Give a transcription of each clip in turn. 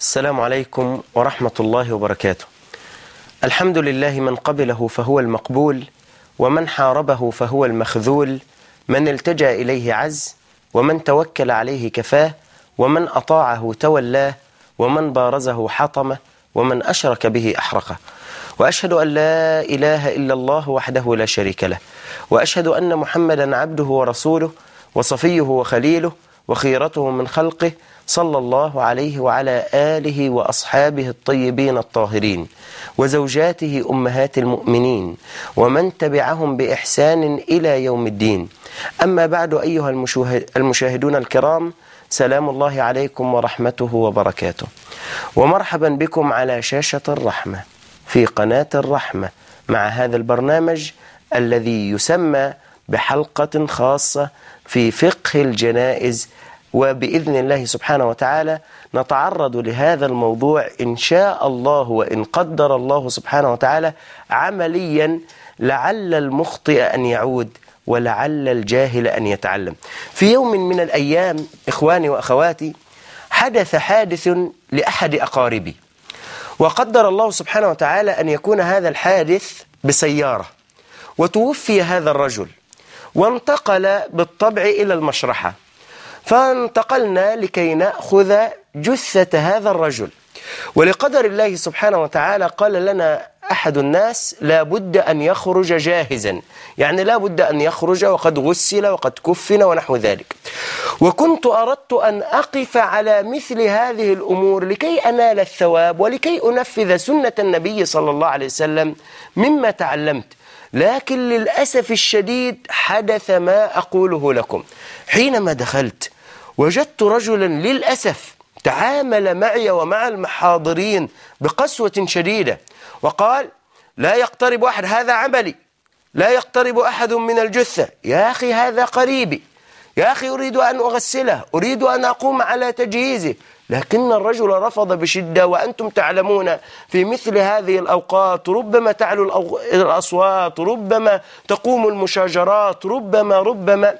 السلام عليكم ورحمة الله وبركاته. الحمد لله من قبله فهو المقبول ومن حاربه فهو المخذول من التجأ إليه عز ومن توكل عليه كفاه ومن أطاعه تولاه ومن بارزه حطمه ومن أشرك به أحرقه. وأشهد أن لا إله إلا الله وحده لا شريك له. وأشهد أن محمدا عبده ورسوله وصفيه وخليله وخيرته من خلقه صلى الله عليه وعلى آله وأصحابه الطيبين الطاهرين وزوجاته أمهات المؤمنين ومن تبعهم بإحسان إلى يوم الدين. أما بعد أيها المشاهدون الكرام سلام الله عليكم ورحمته وبركاته. ومرحبا بكم على شاشة الرحمة في قناة الرحمة مع هذا البرنامج الذي يسمى بحلقة خاصة في فقه الجنائز وبإذن الله سبحانه وتعالى نتعرض لهذا الموضوع إن شاء الله وإن قدر الله سبحانه وتعالى عمليا لعل المخطئ أن يعود ولعل الجاهل أن يتعلم. في يوم من الأيام إخواني وأخواتي حدث حادث لأحد أقاربي وقدر الله سبحانه وتعالى أن يكون هذا الحادث بسيارة وتوفي هذا الرجل وانتقل بالطبع إلى المشرحة. فانتقلنا لكي نأخذ جثة هذا الرجل. ولقدر الله سبحانه وتعالى قال لنا أحد الناس لا بد أن يخرج جاهزا. يعني لا بد أن يخرج وقد غسل وقد كفن ونحو ذلك. وكنت أردت أن أقف على مثل هذه الأمور لكي أنال الثواب ولكي أنفذ سنة النبي صلى الله عليه وسلم مما تعلمت. لكن للأسف الشديد حدث ما أقوله لكم. حينما دخلت وجدت رجلا للأسف تعامل معي ومع المحاضرين بقسوة شديدة وقال لا يقترب أحد هذا عملي. لا يقترب أحد من الجثة. يا أخي هذا قريبي. يا أخي أريد أن أغسله أريد أن أقوم على تجهيزه. لكن الرجل رفض بشدة وأنتم تعلمون في مثل هذه الأوقات ربما تعلو الأصوات ربما تقوم المشاجرات ربما ربما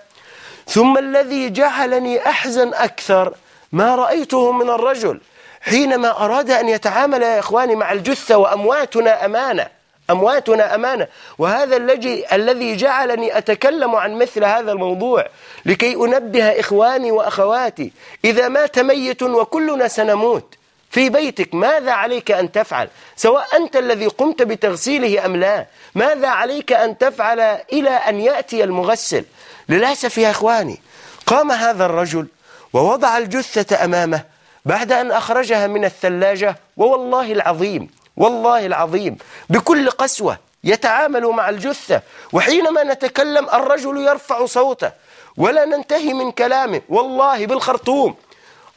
ثم الذي جعلني أحزن أكثر ما رأيته من الرجل حينما أراد أن يتعامل يا إخواني مع الجثة وأمواتنا أمانة أمواتنا أمانة. وهذا الذي الذي جعلني أتكلم عن مثل هذا الموضوع لكي أنبه إخواني وأخواتي إذا مات ميت وكلنا سنموت في بيتك ماذا عليك أن تفعل؟ سواء أنت الذي قمت بتغسيله أم لا ماذا عليك أن تفعل إلى أن يأتي المغسل؟ للأسف يا إخواني قام هذا الرجل ووضع الجثة أمامه بعد أن أخرجها من الثلاجة ووالله العظيم والله العظيم بكل قسوة يتعامل مع الجثة. وحينما نتكلم الرجل يرفع صوته ولا ننتهي من كلامه والله بالخرطوم.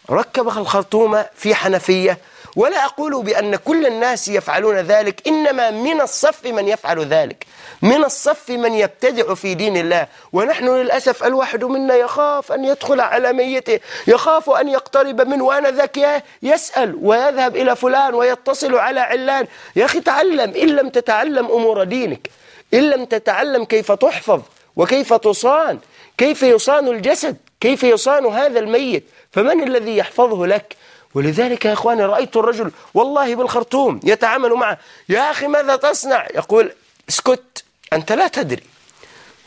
ركب الخرطوم في حنفية ولا أقول بأن كل الناس يفعلون ذلك إنما من الصف من يفعل ذلك. من الصف من يبتدع في دين الله. ونحن للأسف الواحد منا يخاف أن يدخل على ميته يخاف أن يقترب منه. وأنا ذكي يسأل ويذهب إلى فلان ويتصل على علان. يا أخي تعلم إن لم تتعلم أمور دينك إن لم تتعلم كيف تحفظ وكيف تصان كيف يصان الجسد كيف يصان هذا الميت فمن الذي يحفظه لك؟ ولذلك يا إخواني رأيت الرجل والله بالخرطوم يتعامل معه. يا أخي ماذا تصنع؟ يقول اسكت. أنت لا تدري.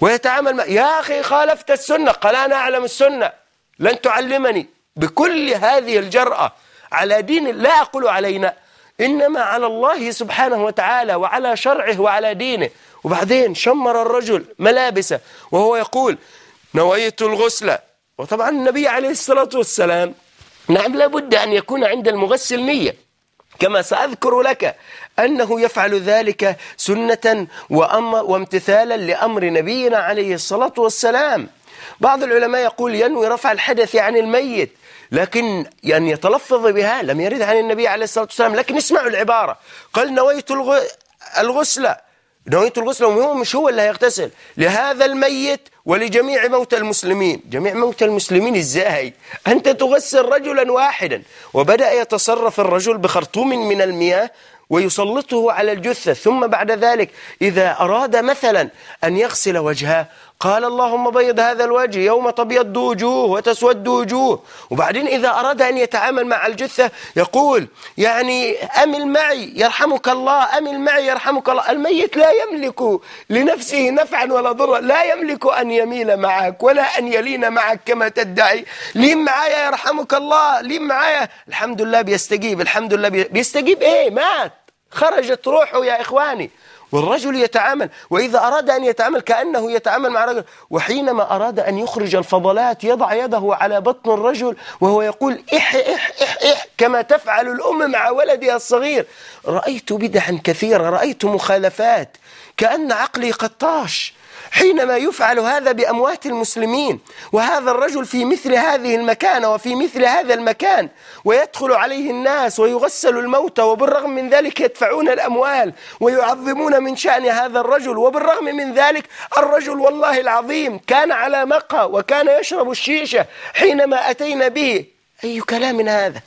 ويتعامل مع يا أخي خالفت السنة قال أنا أعلم السنة. لن تعلمني. بكل هذه الجرأة على دين لا أقول علينا. إنما على الله سبحانه وتعالى وعلى شرعه وعلى دينه. وبعدين شمر الرجل ملابسه وهو يقول نويت الغسل. وطبعا النبي عليه الصلاة والسلام نعم لابد أن يكون عند المغسل نية. كما سأذكر لك أنه يفعل ذلك سنة وامتثالا لأمر نبينا عليه الصلاة والسلام. بعض العلماء يقول ينوي رفع الحدث عن الميت لكن يعني يتلفظ بها لم يرد عن النبي عليه الصلاة والسلام لكن اسمعوا العبارة. قال نويت الغسل. نويت الغسل وهو مش هو اللي هيغتسل. لهذا الميت ولجميع موتى المسلمين جميع موتى المسلمين إزاي أنت تغسل رجلا واحدا. وبدأ يتصرف الرجل بخرطوم من المياه ويسلطه على الجثة. ثم بعد ذلك إذا أراد مثلا أن يغسل وجهه قال اللهم بيض هذا الوجه يوم تبيض وجوه وتسود وجوه. وبعدين إذا أراد أن يتعامل مع الجثة يقول يعني أمل معي يرحمك الله أمل معي يرحمك الله. الميت لا يملك لنفسه نفعا ولا ضرا. لا يملك أن يميل معك ولا أن يلين معك كما تدعي. لين معايا يرحمك الله لين معايا. الحمد لله بيستجيب الحمد لله بيستجيب إيه؟ مات. خرجت روحه يا إخواني. والرجل يتعامل وإذا أراد أن يتعامل كأنه يتعامل مع رجل وحينما أراد أن يخرج الفضلات يضع يده على بطن الرجل وهو يقول إح إح إح إح كما تفعل الأم مع ولدها الصغير. رأيت بدعا كثيرة رأيت مخالفات. كأن عقلي قد طاش. حينما يفعل هذا بأموات المسلمين وهذا الرجل في مثل هذه المكانة وفي مثل هذا المكان ويدخل عليه الناس ويغسل الموتى وبالرغم من ذلك يدفعون الأموال ويعظمون من شأن هذا الرجل وبالرغم من ذلك الرجل والله العظيم كان على مقى وكان يشرب الشيشة حينما أتينا به. أي كلام هذا؟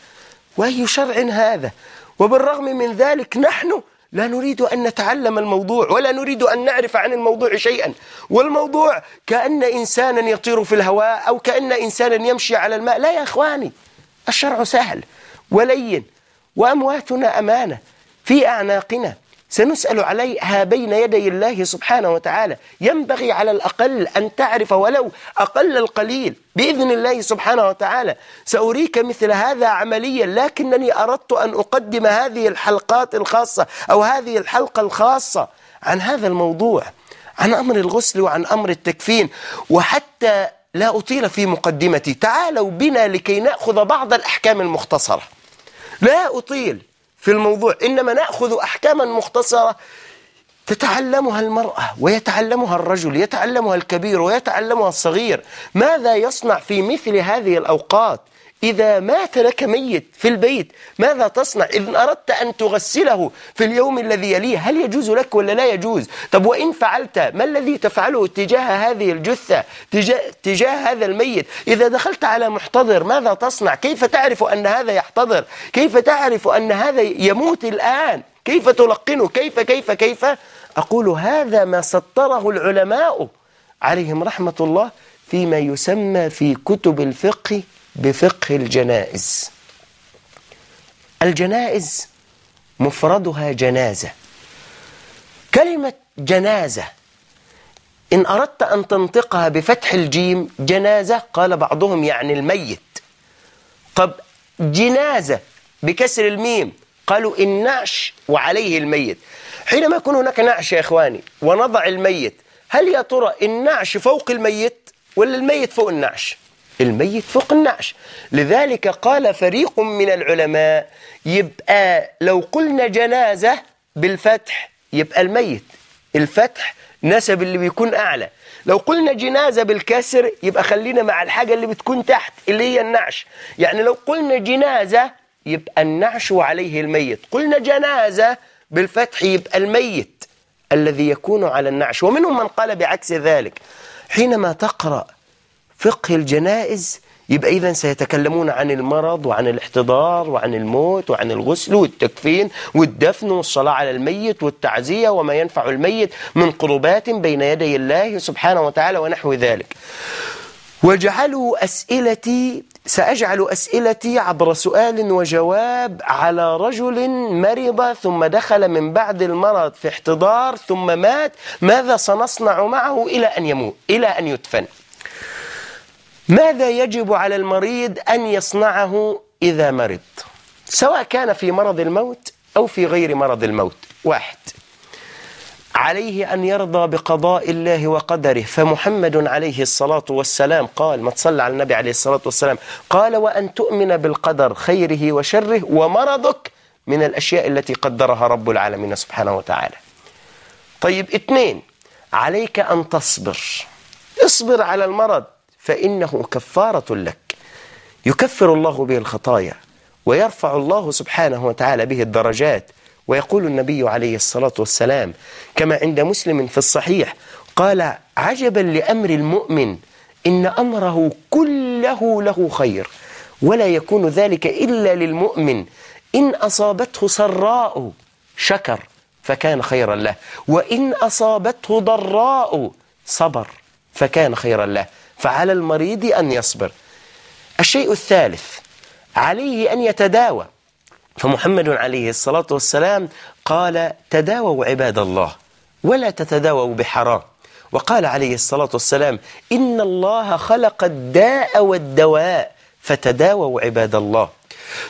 وأي شرع هذا؟ وبالرغم من ذلك نحن لا نريد أن نتعلم الموضوع ولا نريد أن نعرف عن الموضوع شيئا. والموضوع كأن إنسانا يطير في الهواء أو كأن إنسانا يمشي على الماء. لا يا أخواني الشرع سهل ولين وأمواتنا أمانة في أعناقنا. سنسأل عليها بين يدي الله سبحانه وتعالى. ينبغي على الأقل أن تعرف ولو أقل القليل بإذن الله سبحانه وتعالى. سأريك مثل هذا عمليا لكنني أردت أن أقدم هذه الحلقات الخاصة أو هذه الحلقة الخاصة عن هذا الموضوع عن أمر الغسل وعن أمر التكفين. وحتى لا أطيل في مقدمتي تعالوا بنا لكي نأخذ بعض الأحكام المختصرة. لا أطيل في الموضوع. إنما نأخذ أحكاما مختصرة تتعلمها المرأة ويتعلمها الرجل يتعلمها الكبير ويتعلمها الصغير. ماذا يصنع في مثل هذه الأوقات؟ إذا مات لك ميت في البيت ماذا تصنع؟ إذا أردت أن تغسله في اليوم الذي يليه هل يجوز لك ولا لا يجوز؟ طب وإن فعلت ما الذي تفعله تجاه هذه الجثة تجاه, تجاه هذا الميت؟ إذا دخلت على محتضر ماذا تصنع؟ كيف تعرف أن هذا يحتضر؟ كيف تعرف أن هذا يموت الآن؟ كيف تلقنه؟ كيف كيف كيف؟ أقول هذا ما سطره العلماء عليهم رحمة الله فيما يسمى في كتب الفقه بفقه الجنائز. الجنائز مفردها جنازة. كلمة جنازة إن أردت أن تنطقها بفتح الجيم جنازة قال بعضهم يعني الميت. طب جنازة بكسر الميم قالوا النعش وعليه الميت. حينما يكون هناك نعش يا إخواني ونضع الميت هل يا ترى النعش فوق الميت ولا الميت فوق النعش؟ الميت فوق النعش. لذلك قال فريق من العلماء يبقى لو قلنا جنازة بالفتح يبقى الميت. الفتح نسب اللي بيكون أعلى. لو قلنا جنازة بالكسر يبقى خلينا مع الحاجة اللي بتكون تحت اللي هي النعش. يعني لو قلنا جنازة يبقى النعش وعليه الميت. قلنا جنازة بالفتح يبقى الميت الذي يكون على النعش. ومنهم من قال بعكس ذلك. حينما تقرأ فقه الجنائز يبقى إذا سيتكلمون عن المرض وعن الاحتضار وعن الموت وعن الغسل والتكفين والدفن والصلاة على الميت والتعزية وما ينفع الميت من قربات بين يدي الله سبحانه وتعالى ونحو ذلك. واجعلوا أسئلتي سأجعل أسئلتي عبر سؤال وجواب على رجل مرض ثم دخل من بعد المرض في احتضار ثم مات ماذا سنصنع معه إلى أن يموت إلى أن يدفن؟ ماذا يجب على المريض أن يصنعه إذا مرض؟ سواء كان في مرض الموت أو في غير مرض الموت. واحد عليه أن يرضى بقضاء الله وقدره. فمحمد عليه الصلاة والسلام قال ما تصلى على النبي عليه الصلاة والسلام قال وأن تؤمن بالقدر خيره وشره ومرضك من الأشياء التي قدرها رب العالمين سبحانه وتعالى. طيب اثنين عليك أن تصبر. اصبر على المرض. فإنه كفارة لك. يكفر الله به الخطايا ويرفع الله سبحانه وتعالى به الدرجات ويقول النبي عليه الصلاة والسلام كما عند مسلم في الصحيح قال عجبا لأمر المؤمن إن أمره كله له خير ولا يكون ذلك إلا للمؤمن. إن أصابته سراء شكر فكان خيرا له وإن أصابته ضراء صبر فكان خيرا له. فعلى المريض أن يصبر. الشيء الثالث عليه أن يتداوى. فمحمد عليه الصلاة والسلام قال تداووا عباد الله ولا تتداووا بحرام. وقال عليه الصلاة والسلام إن الله خلق الداء والدواء فتداووا عباد الله.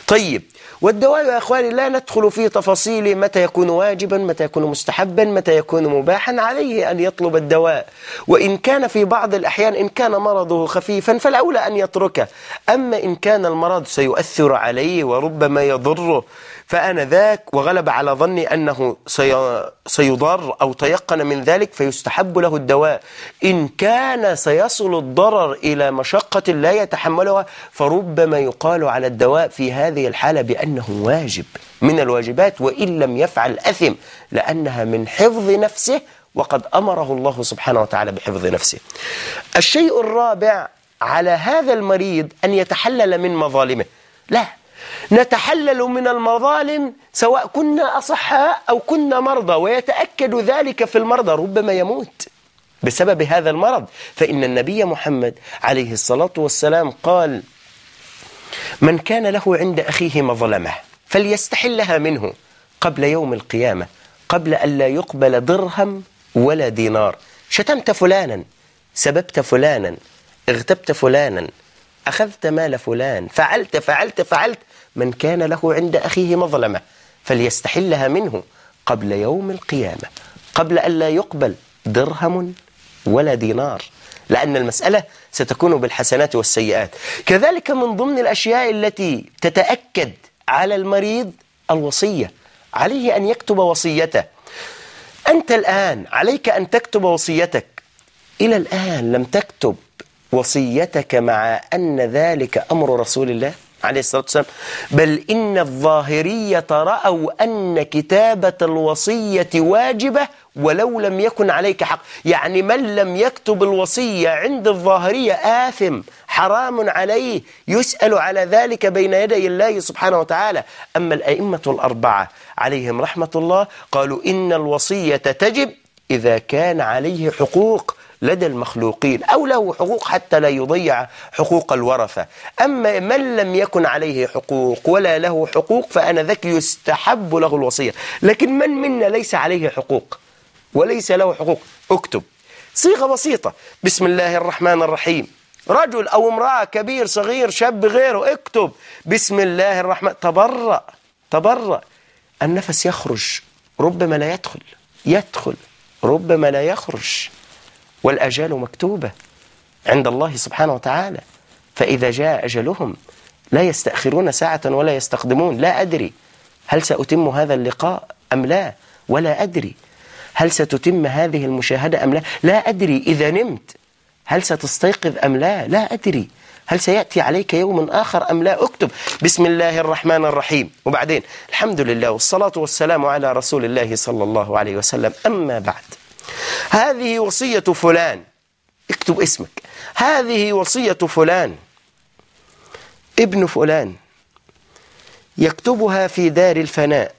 طيب والدواء يا أخواني لا ندخل في تفاصيل متى يكون واجبا متى يكون مستحبا متى يكون مباحا. عليه أن يطلب الدواء. وإن كان في بعض الأحيان إن كان مرضه خفيفا فالأولى أن يتركه. أما إن كان المرض سيؤثر عليه وربما يضره. فأنا ذاك وغلب على ظني أنه سيضر أو تيقن من ذلك فيستحب له الدواء. إن كان سيصل الضرر إلى مشقة لا يتحملها فربما يقال على الدواء في هذه الحالة بأنه واجب من الواجبات وإن لم يفعل أثم لأنها من حفظ نفسه وقد أمره الله سبحانه وتعالى بحفظ نفسه. الشيء الرابع على هذا المريض أن يتحلل من مظالمه. لا نتحلل من المظالم سواء كنا أصحاء أو كنا مرضى ويتأكد ذلك في المرضى ربما يموت بسبب هذا المرض. فإن النبي محمد عليه الصلاة والسلام قال من كان له عند أخيه مظلمة فليستحلها منه قبل يوم القيامة قبل أن لا يقبل درهم ولا دينار. شتمت فلانا سببت فلانا اغتبت فلانا أخذت مال فلان فعلت فعلت فعلت من كان له عند أخيه مظلمة فليستحلها منه قبل يوم القيامة قبل أن لا يقبل درهم ولا دينار لأن المسألة ستكون بالحسنات والسيئات. كذلك من ضمن الأشياء التي تتأكد على المريض الوصية عليه أن يكتب وصيته. أنت الآن عليك أن تكتب وصيتك. إلى الآن لم تكتب وصيتك مع أن ذلك أمر رسول الله؟ عليه الصلاة والسلام. بل إن الظاهرية رأوا أن كتابة الوصية واجبة ولو لم يكن عليك حق. يعني من لم يكتب الوصية عند الظاهرية آثم حرام عليه يسأل على ذلك بين يدي الله سبحانه وتعالى. أما الأئمة الأربعة عليهم رحمة الله قالوا إن الوصية تجب إذا كان عليه حقوق. لدى المخلوقين أو له حقوق حتى لا يضيع حقوق الورثة. أما من لم يكن عليه حقوق ولا له حقوق فأنا ذاك يستحب له الوصية. لكن من منا ليس عليه حقوق وليس له حقوق؟ اكتب. صيغة بسيطة. بسم الله الرحمن الرحيم. رجل أو امرأة كبير صغير شاب غيره اكتب. بسم الله الرحمن. تبرأ. تبرأ. النفس يخرج. ربما لا يدخل. يدخل. ربما لا يخرج. والأجال مكتوبة عند الله سبحانه وتعالى. فإذا جاء أجلهم لا يستأخرون ساعة ولا يستقدمون. لا أدري هل سأتم هذا اللقاء أم لا. ولا أدري هل ستتم هذه المشاهدة أم لا. لا أدري إذا نمت هل ستستيقظ أم لا. لا أدري هل سيأتي عليك يوم آخر أم لا. اكتب بسم الله الرحمن الرحيم. وبعدين الحمد لله والصلاة والسلام على رسول الله صلى الله عليه وسلم. أما بعد. هذه وصية فلان. اكتب اسمك. هذه وصية فلان. ابن فلان. يكتبها في دار الفناء.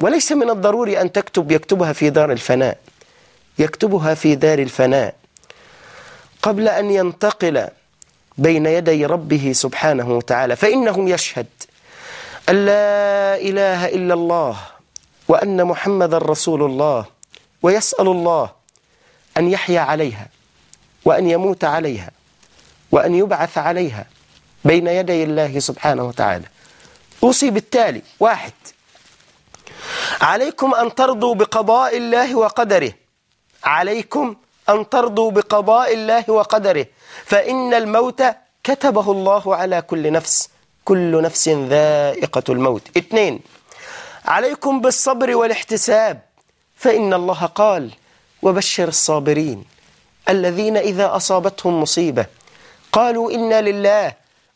وليس من الضروري أن تكتب يكتبها في دار الفناء. يكتبها في دار الفناء. قبل أن ينتقل بين يدي ربه سبحانه وتعالى فإنه يشهد أن لا إله إلا الله وأن محمد رسول الله. ويسأل الله أن يحيا عليها وأن يموت عليها وأن يبعث عليها بين يدي الله سبحانه وتعالى. أوصي بالتالي واحد عليكم أن ترضوا بقضاء الله وقدره. عليكم أن ترضوا بقضاء الله وقدره. فإن الموت كتبه الله على كل نفس كل نفس ذائقة الموت. اثنين عليكم بالصبر والاحتساب. فإن الله قال وبشر الصابرين الذين إذا أصابتهم مصيبة قالوا إنا لله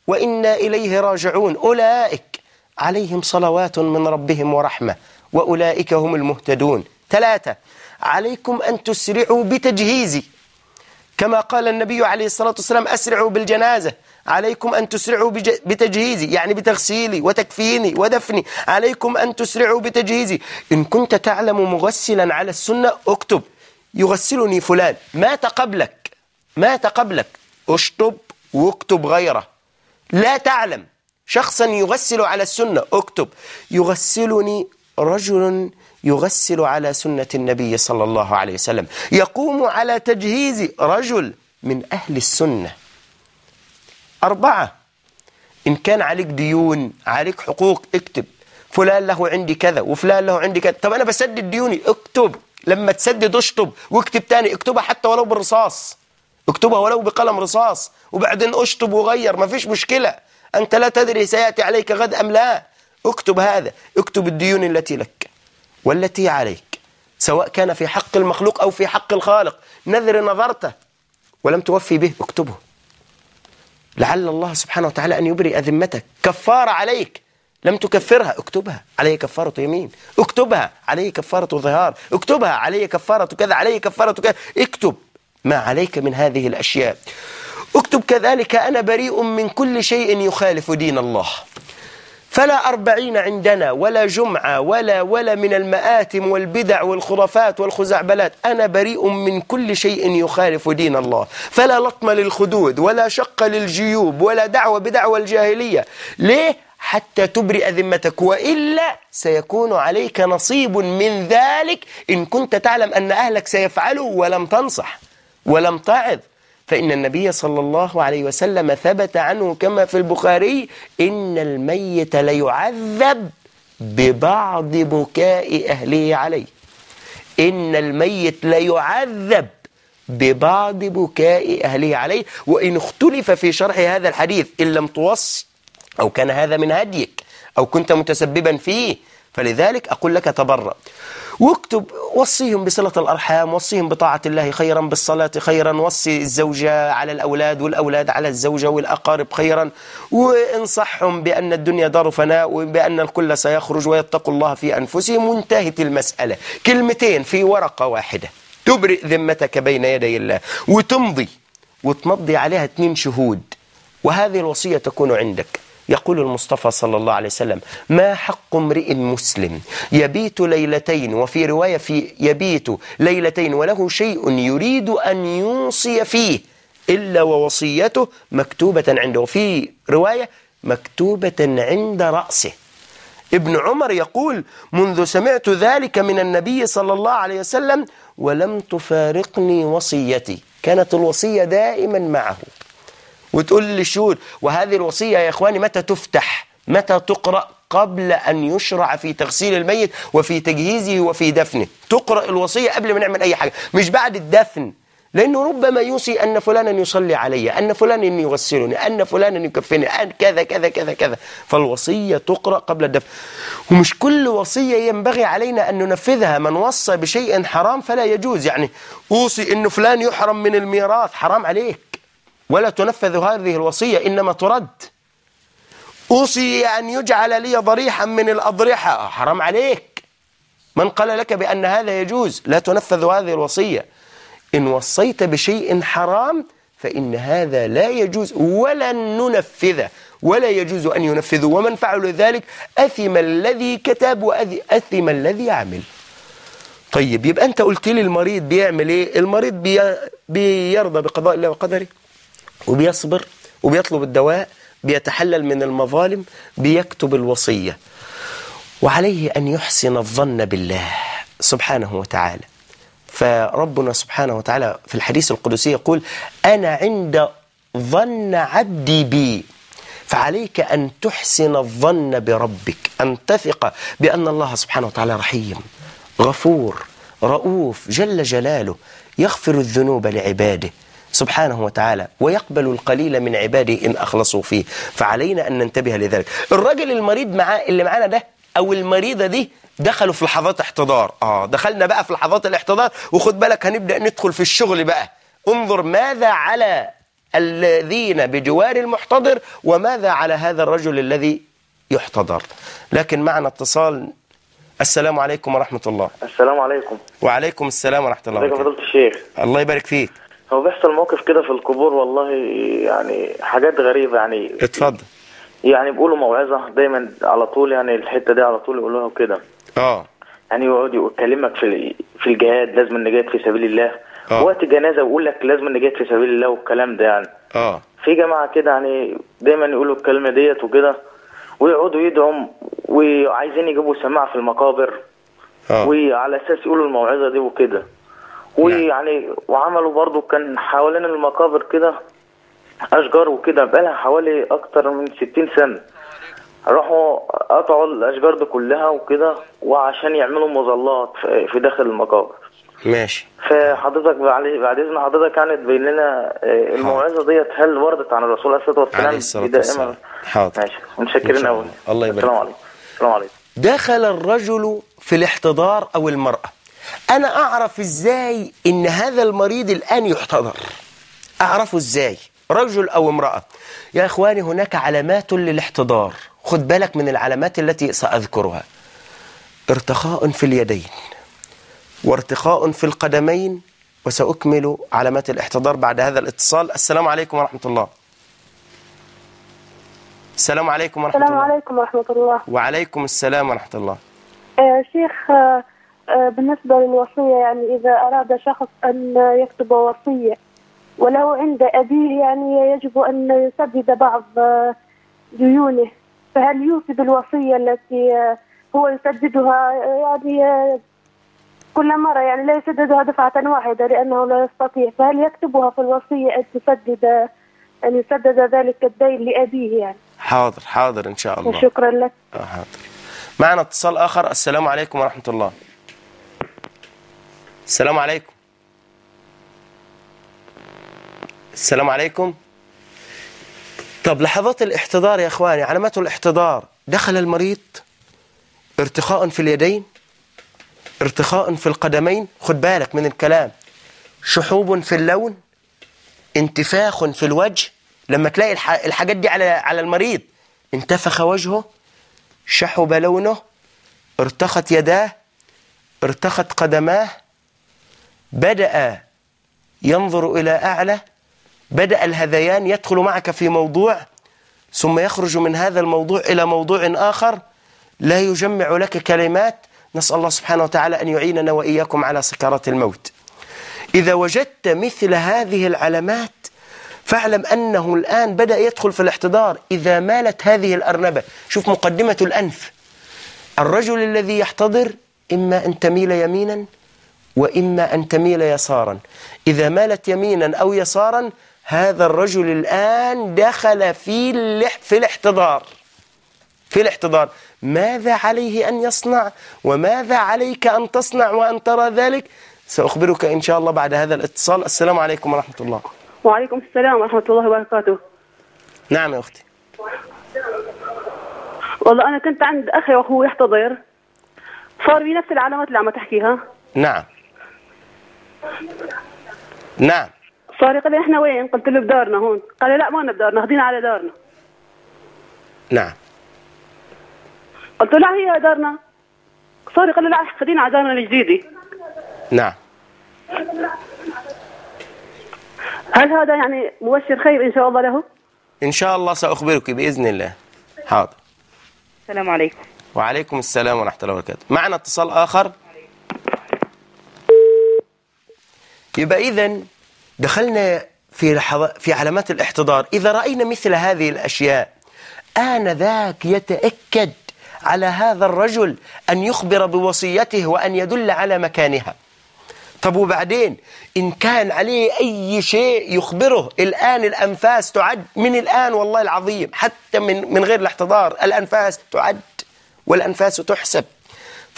وإنا إليه راجعون أولئك عليهم صلوات من ربهم ورحمة وأولئك هم المهتدون. ثلاثة عليكم أن تسرعوا بتجهيزي. كما قال النبي عليه الصلاة والسلام أسرعوا بالجنازة. عليكم أن تسرعوا بتجهيزي يعني بتغسيلي وتكفيني ودفني. عليكم أن تسرعوا بتجهيزي. إن كنت تعلم مغسلا على السنة اكتب. يغسلني فلان. مات قبلك. مات قبلك. اشطب واكتب غيره. لا تعلم. شخصا يغسل على السنة اكتب. يغسلني رجل يغسل على سنة النبي صلى الله عليه وسلم. يقوم على تجهيز رجل من أهل السنة. أربعة. إن كان عليك ديون عليك حقوق اكتب. فلان له عندي كذا وفلان له عندي كذا. طب أنا بسدد ديوني اكتب. لما تسدد اشطب واكتب تاني اكتبها حتى ولو بالرصاص. اكتبها ولو بقلم رصاص. وبعدين اشطب وغير ما فيش مشكلة. أنت لا تدري سيأتي عليك غد أم لا. اكتب هذا اكتب الديون التي لك والتي عليك سواء كان في حق المخلوق أو في حق الخالق. نذر نظرته ولم توفي به اكتبه. لعل الله سبحانه وتعالى أن يبرئ ذمتك كفارة عليك. لم تكفرها. اكتبها. عليه كفارة يمين. اكتبها. عليه كفارة ظهار. اكتبها. عليه كفارة كذا. عليه كفارة كذا. اكتب ما عليك من هذه الأشياء. اكتب كذلك. أنا بريء من كل شيء يخالف دين الله. فلا أربعين عندنا ولا جمعة ولا ولا من المآتم والبدع والخرافات والخزعبلات. أنا بريء من كل شيء يخالف دين الله. فلا لطم للخدود ولا شق للجيوب ولا دعوة بدعوة الجاهلية. ليه؟ حتى تبرئ ذمتك وإلا سيكون عليك نصيب من ذلك إن كنت تعلم أن أهلك سيفعلوا ولم تنصح ولم تعظ. فإن النبي صلى الله عليه وسلم ثبت عنه كما في البخاري إن الميت ليعذب ببعض بكاء أهله عليه. إن الميت ليعذب ببعض بكاء أهله عليه. وإن اختلف في شرح هذا الحديث إن لم توص أو كان هذا من هديك أو كنت متسببا فيه فلذلك أقول لك تبرأ. واكتب وصيهم بصلة الأرحام وصيهم بطاعة الله خيرا بالصلاة خيرا وصي الزوجة على الأولاد والأولاد على الزوجة والأقارب خيرا. وانصحهم بأن الدنيا دار فناء وبأن الكل سيخرج ويتقوا الله في أنفسهم. وانتهت المسألة. كلمتين في ورقة واحدة. تبرئ ذمتك بين يدي الله. وتمضي وتمضي عليها اثنين شهود. وهذه الوصية تكون عندك. يقول المصطفى صلى الله عليه وسلم ما حق امرئ مسلم يبيت ليلتين وفي رواية في يبيت ليلتين وله شيء يريد أن يوصي فيه إلا ووصيته مكتوبة عنده. وفي رواية مكتوبة عند رأسه. ابن عمر يقول منذ سمعت ذلك من النبي صلى الله عليه وسلم ولم تفارقني وصيتي. كانت الوصية دائما معه. وتقول للشهود وهذه الوصية يا إخواني متى تفتح؟ متى تقرأ قبل أن يشرع في تغسيل الميت وفي تجهيزه وفي دفنه؟ تقرأ الوصية قبل ما نعمل أي حاجة مش بعد الدفن. لأنه ربما يوصي أن فلانا يصلي علي أن فلانا يغسلني أن فلانا يكفني أن كذا كذا كذا كذا. فالوصية تقرأ قبل الدفن. ومش كل وصية ينبغي علينا أن ننفذها من وصى بشيء حرام فلا يجوز. يعني أوصي أن فلان يحرم من الميراث حرام عليك. ولا تنفذ هذه الوصية إنما ترد. أوصي أن يجعل لي ضريحا من الأضرحة. حرام عليك. من قال لك بأن هذا يجوز لا تنفذ هذه الوصية. إن وصيت بشيء حرام فإن هذا لا يجوز ولن ننفذه. ولا يجوز أن ينفذه. ومن فعل ذلك أثم الذي كتب وأثم الذي عمل. طيب يبقى أنت قلت لي المريض بيعمل إيه؟ المريض بي بيرضى بقضاء الله وقدره. وبيصبر وبيطلب الدواء بيتحلل من المظالم بيكتب الوصية. وعليه أن يحسن الظن بالله سبحانه وتعالى. فربنا سبحانه وتعالى في الحديث القدسي يقول أنا عند ظن عبدي بي. فعليك أن تحسن الظن بربك أن تثق بأن الله سبحانه وتعالى رحيم غفور رؤوف جل جلاله يغفر الذنوب لعباده. سبحانه وتعالى ويقبل القليل من عباده إن أخلصوا فيه. فعلينا أن ننتبه لذلك. الرجل المريض معاه اللي معانا ده أو المريضة دي دخلوا في لحظات احتضار. آه دخلنا بقى في لحظات الاحتضار وخد بالك هنبدأ ندخل في الشغل بقى. انظر ماذا على الذين بجوار المحتضر وماذا على هذا الرجل الذي يحتضر. لكن معنا اتصال. السلام عليكم ورحمة الله. السلام عليكم. وعليكم السلام ورحمة الله وبركاته. فضيلة الشيخ؟ الله يبارك فيك. هو بيحصل موقف كده في القبور والله يعني حاجات غريبة يعني. اتفضل. يعني بيقولوا موعظة دايما على طول يعني الحتة دي على طول يقولوها وكده. آه. يعني يقعد يكلمك في في الجهاد لازم النجاة في سبيل الله. آه. وقت جنازه ويقول لك لازم نجاهد في سبيل الله والكلام ده يعني. آه. في جماعة كده يعني دايما يقولوا الكلمة ديت وكده ويقعدوا يدعوا وعايزين يجيبوا سماعة في المقابر آه. وعلى أساس يقولوا الموعظة دي وكده. ويعني وعملوا برضو كان حوالين المقابر كده أشجار وكده بقالها حوالي أكتر من 60 سنة راحوا قطعوا الأشجار دي كلها وكده وعشان يعملوا مظلات في داخل المقابر ماشي فحضرتك بعد إذن حضرتك يعني تبين لنا آه، الموعظة ديت هل وردت عن الرسول عليه الصلاة والسلام عليه دائما؟ والسلام. حاضر. ماشي متشكرين قوي الله. يبارك السلام. عليكم السلام عليكم دخل الرجل في الاحتضار أو المرأة أنا أعرف إزاي إن هذا المريض الآن يحتضر. أعرفه إزاي؟ رجل أو امرأة. يا إخواني هناك علامات للاحتضار. خد بالك من العلامات التي سأذكرها. ارتخاء في اليدين وارتخاء في القدمين وسأكمل علامات الاحتضار بعد هذا الاتصال. السلام عليكم ورحمة الله. السلام عليكم ورحمة السلام الله. عليكم ورحمة الله. وعليكم السلام ورحمة الله. آه شيخ آه بالنسبة للوصية يعني إذا أراد شخص أن يكتب وصية وله عند أبيه يعني يجب أن يسدد بعض آه ديونه. فهل يوفي بالوصية التي آه هو يسددها؟ آه يعني آه كل مرة يعني لا يسددها دفعة واحدة لأنه لا يستطيع. فهل يكتبها في الوصية أن تسدد أن يسدد ذلك الدين لأبيه يعني؟ حاضر حاضر إن شاء الله. شكرا لك. آه، حاضر. معنا اتصال آخر. السلام عليكم ورحمة الله. السلام عليكم. السلام عليكم. طب لحظات الاحتضار يا إخواني علامات الاحتضار دخل المريض ارتخاء في اليدين ارتخاء في القدمين خد بالك من الكلام شحوب في اللون انتفاخ في الوجه لما تلاقي الح- الحاجات دي على على المريض انتفخ وجهه شحب لونه ارتخت يداه ارتخت قدماه بدأ ينظر إلى أعلى بدأ الهذيان يدخل معك في موضوع ثم يخرج من هذا الموضوع إلى موضوع آخر. لا يجمع لك كلمات. نسأل الله سبحانه وتعالى أن يعيننا وإياكم على سكرات الموت. إذا وجدت مثل هذه العلامات فاعلم أنه الآن بدأ يدخل في الاحتضار. إذا مالت هذه الأرنبة شوف مقدمة الأنف. الرجل الذي يحتضر إما أن تميل يمينا وإما أن تميل يسارا. إذا مالت يمينا أو يسارا هذا الرجل الآن دخل في في الاحتضار. في الاحتضار. ماذا عليه أن يصنع؟ وماذا عليك أن تصنع وأن ترى ذلك؟ سأخبرك إن شاء الله بعد هذا الاتصال. السلام عليكم ورحمة الله. وعليكم السلام ورحمة الله وبركاته. نعم يا أختي. والله أنا كنت عند أخي وأخوه يحتضر. صار بي نفس العلامات اللي عم تحكيها؟ نعم. نعم. صار يقول لي إحنا وين؟ قلت له بدارنا هون. قال لي لا ما بدارنا خدينا على دارنا. نعم. قلت له لا هي دارنا. صار يقول لي لا خدينا على دارنا الجديدة. نعم. هل هذا يعني مبشر خير إن شاء الله له؟ إن شاء الله سأخبرك بإذن الله. حاضر. السلام عليكم. وعليكم السلام ورحمة الله وبركاته. معنا اتصال آخر؟ يبقى إذن دخلنا في في علامات الاحتضار. إذا رأينا مثل هذه الأشياء آنذاك يتأكد على هذا الرجل أن يخبر بوصيته وأن يدل على مكانها. طب وبعدين؟ إن كان عليه أي شيء يخبره الآن الأنفاس تعد من الآن والله العظيم حتى من من غير الاحتضار الأنفاس تعد والأنفاس تحسب.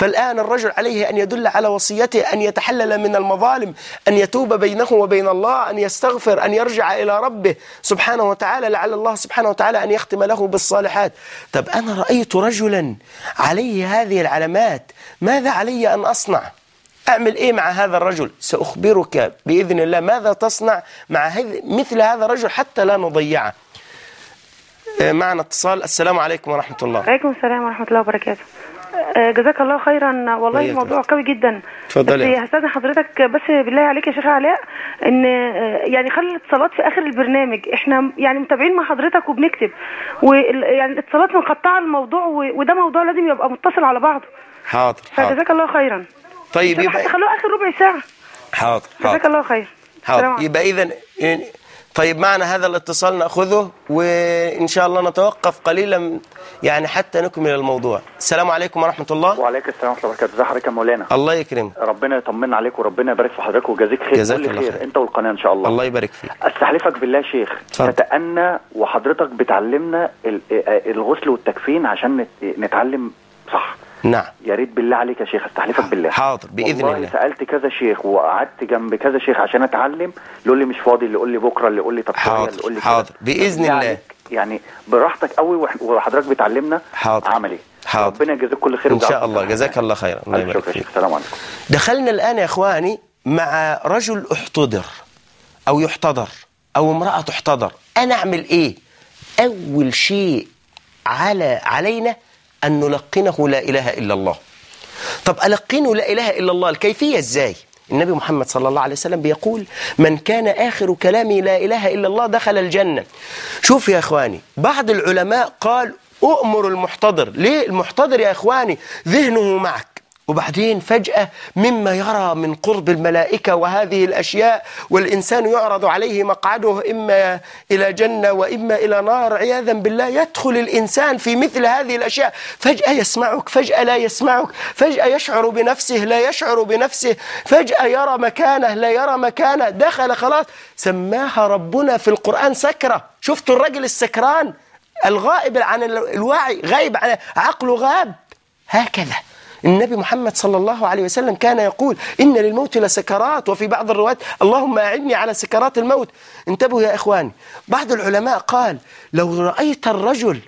فالآن الرجل عليه أن يدل على وصيته أن يتحلل من المظالم أن يتوب بينه وبين الله أن يستغفر أن يرجع إلى ربه. سبحانه وتعالى لعل الله سبحانه وتعالى أن يختم له بالصالحات. طب أنا رأيت رجلا عليه هذه العلامات ماذا علي أن أصنع؟ أعمل إيه مع هذا الرجل؟ سأخبرك بإذن الله ماذا تصنع مع مثل هذا الرجل حتى لا نضيعه. آه، معنا اتصال. السلام عليكم ورحمة الله. عليكم السلام ورحمة الله وبركاته. جزاك الله خيرا. والله. الموضوع قوي جدا. اتفضلي. بس هستاذن حضرتك بس بالله عليك يا شيخ علاء إن آه، يعني خلي الاتصالات في آخر البرنامج. إحنا يعني متابعين مع حضرتك وبنكتب. ويعني الاتصالات مقطعه الموضوع وده موضوع لازم يبقى متصل على بعضه. حاضر حاضر. فجزاك الله خيرا. طيب يبقى خلوه آخر ربع ساعة. حاضر جزاك حاضر. الله خير. حاضر. يبقى إذا طيب معنا هذا الاتصال نأخذه وإن شاء الله نتوقف قليلا يعني حتى نكمل الموضوع. السلام عليكم ورحمة الله. وعليكم السلام ورحمة الله وبركاته. ازي حضرتك يا مولانا. الله يكرمك. ربنا يطمنا عليك وربنا يبارك في حضرتك ويجازيك خير. جزاك الله خير. خير. انت والقناة إن شاء الله. الله يبارك فيك. أستحلفك بالله يا شيخ. اتفضل. تتأنى وحضرتك بتعلمنا ال- الغسل والتكفين عشان نت- نتعلم صح. نعم يا ريت بالله عليك يا شيخ استحلفك بالله حاضر، بإذن والله الله. سألت كذا شيخ وقعدت جنب كذا شيخ عشان أتعلم اللي يقول لي مش فاضي اللي يقول لي بكرة اللي يقول لي طب حاضر، اللي يقول لي حاضر، كده. بإذن بالله الله. يعني براحتك قوي وح- وحضرتك بتعلمنا حاضر. عملي حاضر. ربنا يجازيك كل خير إن شاء الله جزاك. الله خيرا الله يبارك فيك السلام عليكم دخلنا الآن يا إخواني مع رجل احتضر أو يحتضر أو امرأة تحتضر أنا أعمل إيه أول شيء على علينا أن نلقنه لا إله إلا الله. طب ألقنه لا إله إلا الله الكيفية إزاي؟ النبي محمد صلى الله عليه وسلم بيقول من كان آخر كلامي لا إله إلا الله دخل الجنة. شوف يا إخواني بعض العلماء قال أؤمر المحتضر. ليه المحتضر يا إخواني؟ ذهنه معك. وبعدين فجأة مما يرى من قرب الملائكة وهذه الأشياء والإنسان يعرض عليه مقعده إما إلى جنة وإما إلى نار عياذا بالله يدخل الإنسان في مثل هذه الأشياء. فجأة يسمعك فجأة لا يسمعك فجأة يشعر بنفسه لا يشعر بنفسه فجأة يرى مكانه لا يرى مكانه دخل خلاص. سماها ربنا في القرآن سكرة. شفتوا الرجل السكران؟ الغائب عن الوعي غايب عن عقله غاب. هكذا. النبي محمد صلى الله عليه وسلم كان يقول إن للموت لسكرات. وفي بعض الروايات اللهم أعني على سكرات الموت. انتبهوا يا إخواني. بعض العلماء قال لو رأيت الرجل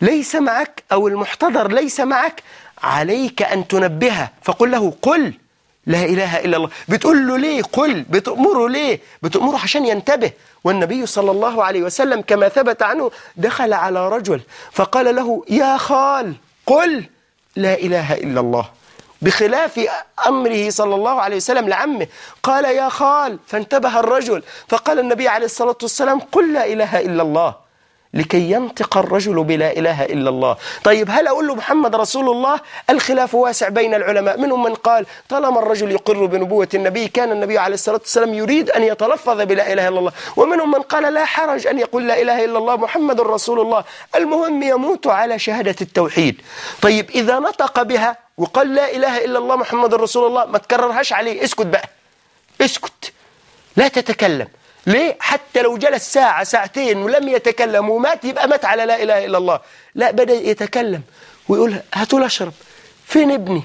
ليس معك أو المحتضر ليس معك عليك أن تنبهه. فقل له قل. لا إله إلا الله. بتقول له ليه؟ قل. بتأمره ليه؟ بتأمره عشان ينتبه. والنبي صلى الله عليه وسلم كما ثبت عنه دخل على رجل فقال له يا خال قل. لا إله إلا الله. بخلاف أمره صلى الله عليه وسلم لعمه. قال يا خال فانتبه الرجل. فقال النبي عليه الصلاة والسلام قل لا إله إلا الله. لكي ينطق الرجل بلا إله إلا الله. طيب هل أقول له محمد رسول الله الخلاف واسع بين العلماء؟ منهم من قال طالما الرجل يقر بنبوة النبي كان النبي عليه الصلاة والسلام يريد أن يتلفظ بلا إله إلا الله. ومنهم من قال لا حرج أن يقول لا إله إلا الله محمد رسول الله. المهم يموت على شهادة التوحيد. طيب إذا نطق بها وقال لا إله إلا الله محمد رسول الله ما تكررهاش عليه اسكت بقى. اسكت. لا تتكلم. ليه؟ حتى لو جلس ساعة ساعتين ولم يتكلم ومات يبقى مات على لا إله إلا الله. لا بدأ يتكلم ويقول هاتوا أشرب فين ابني؟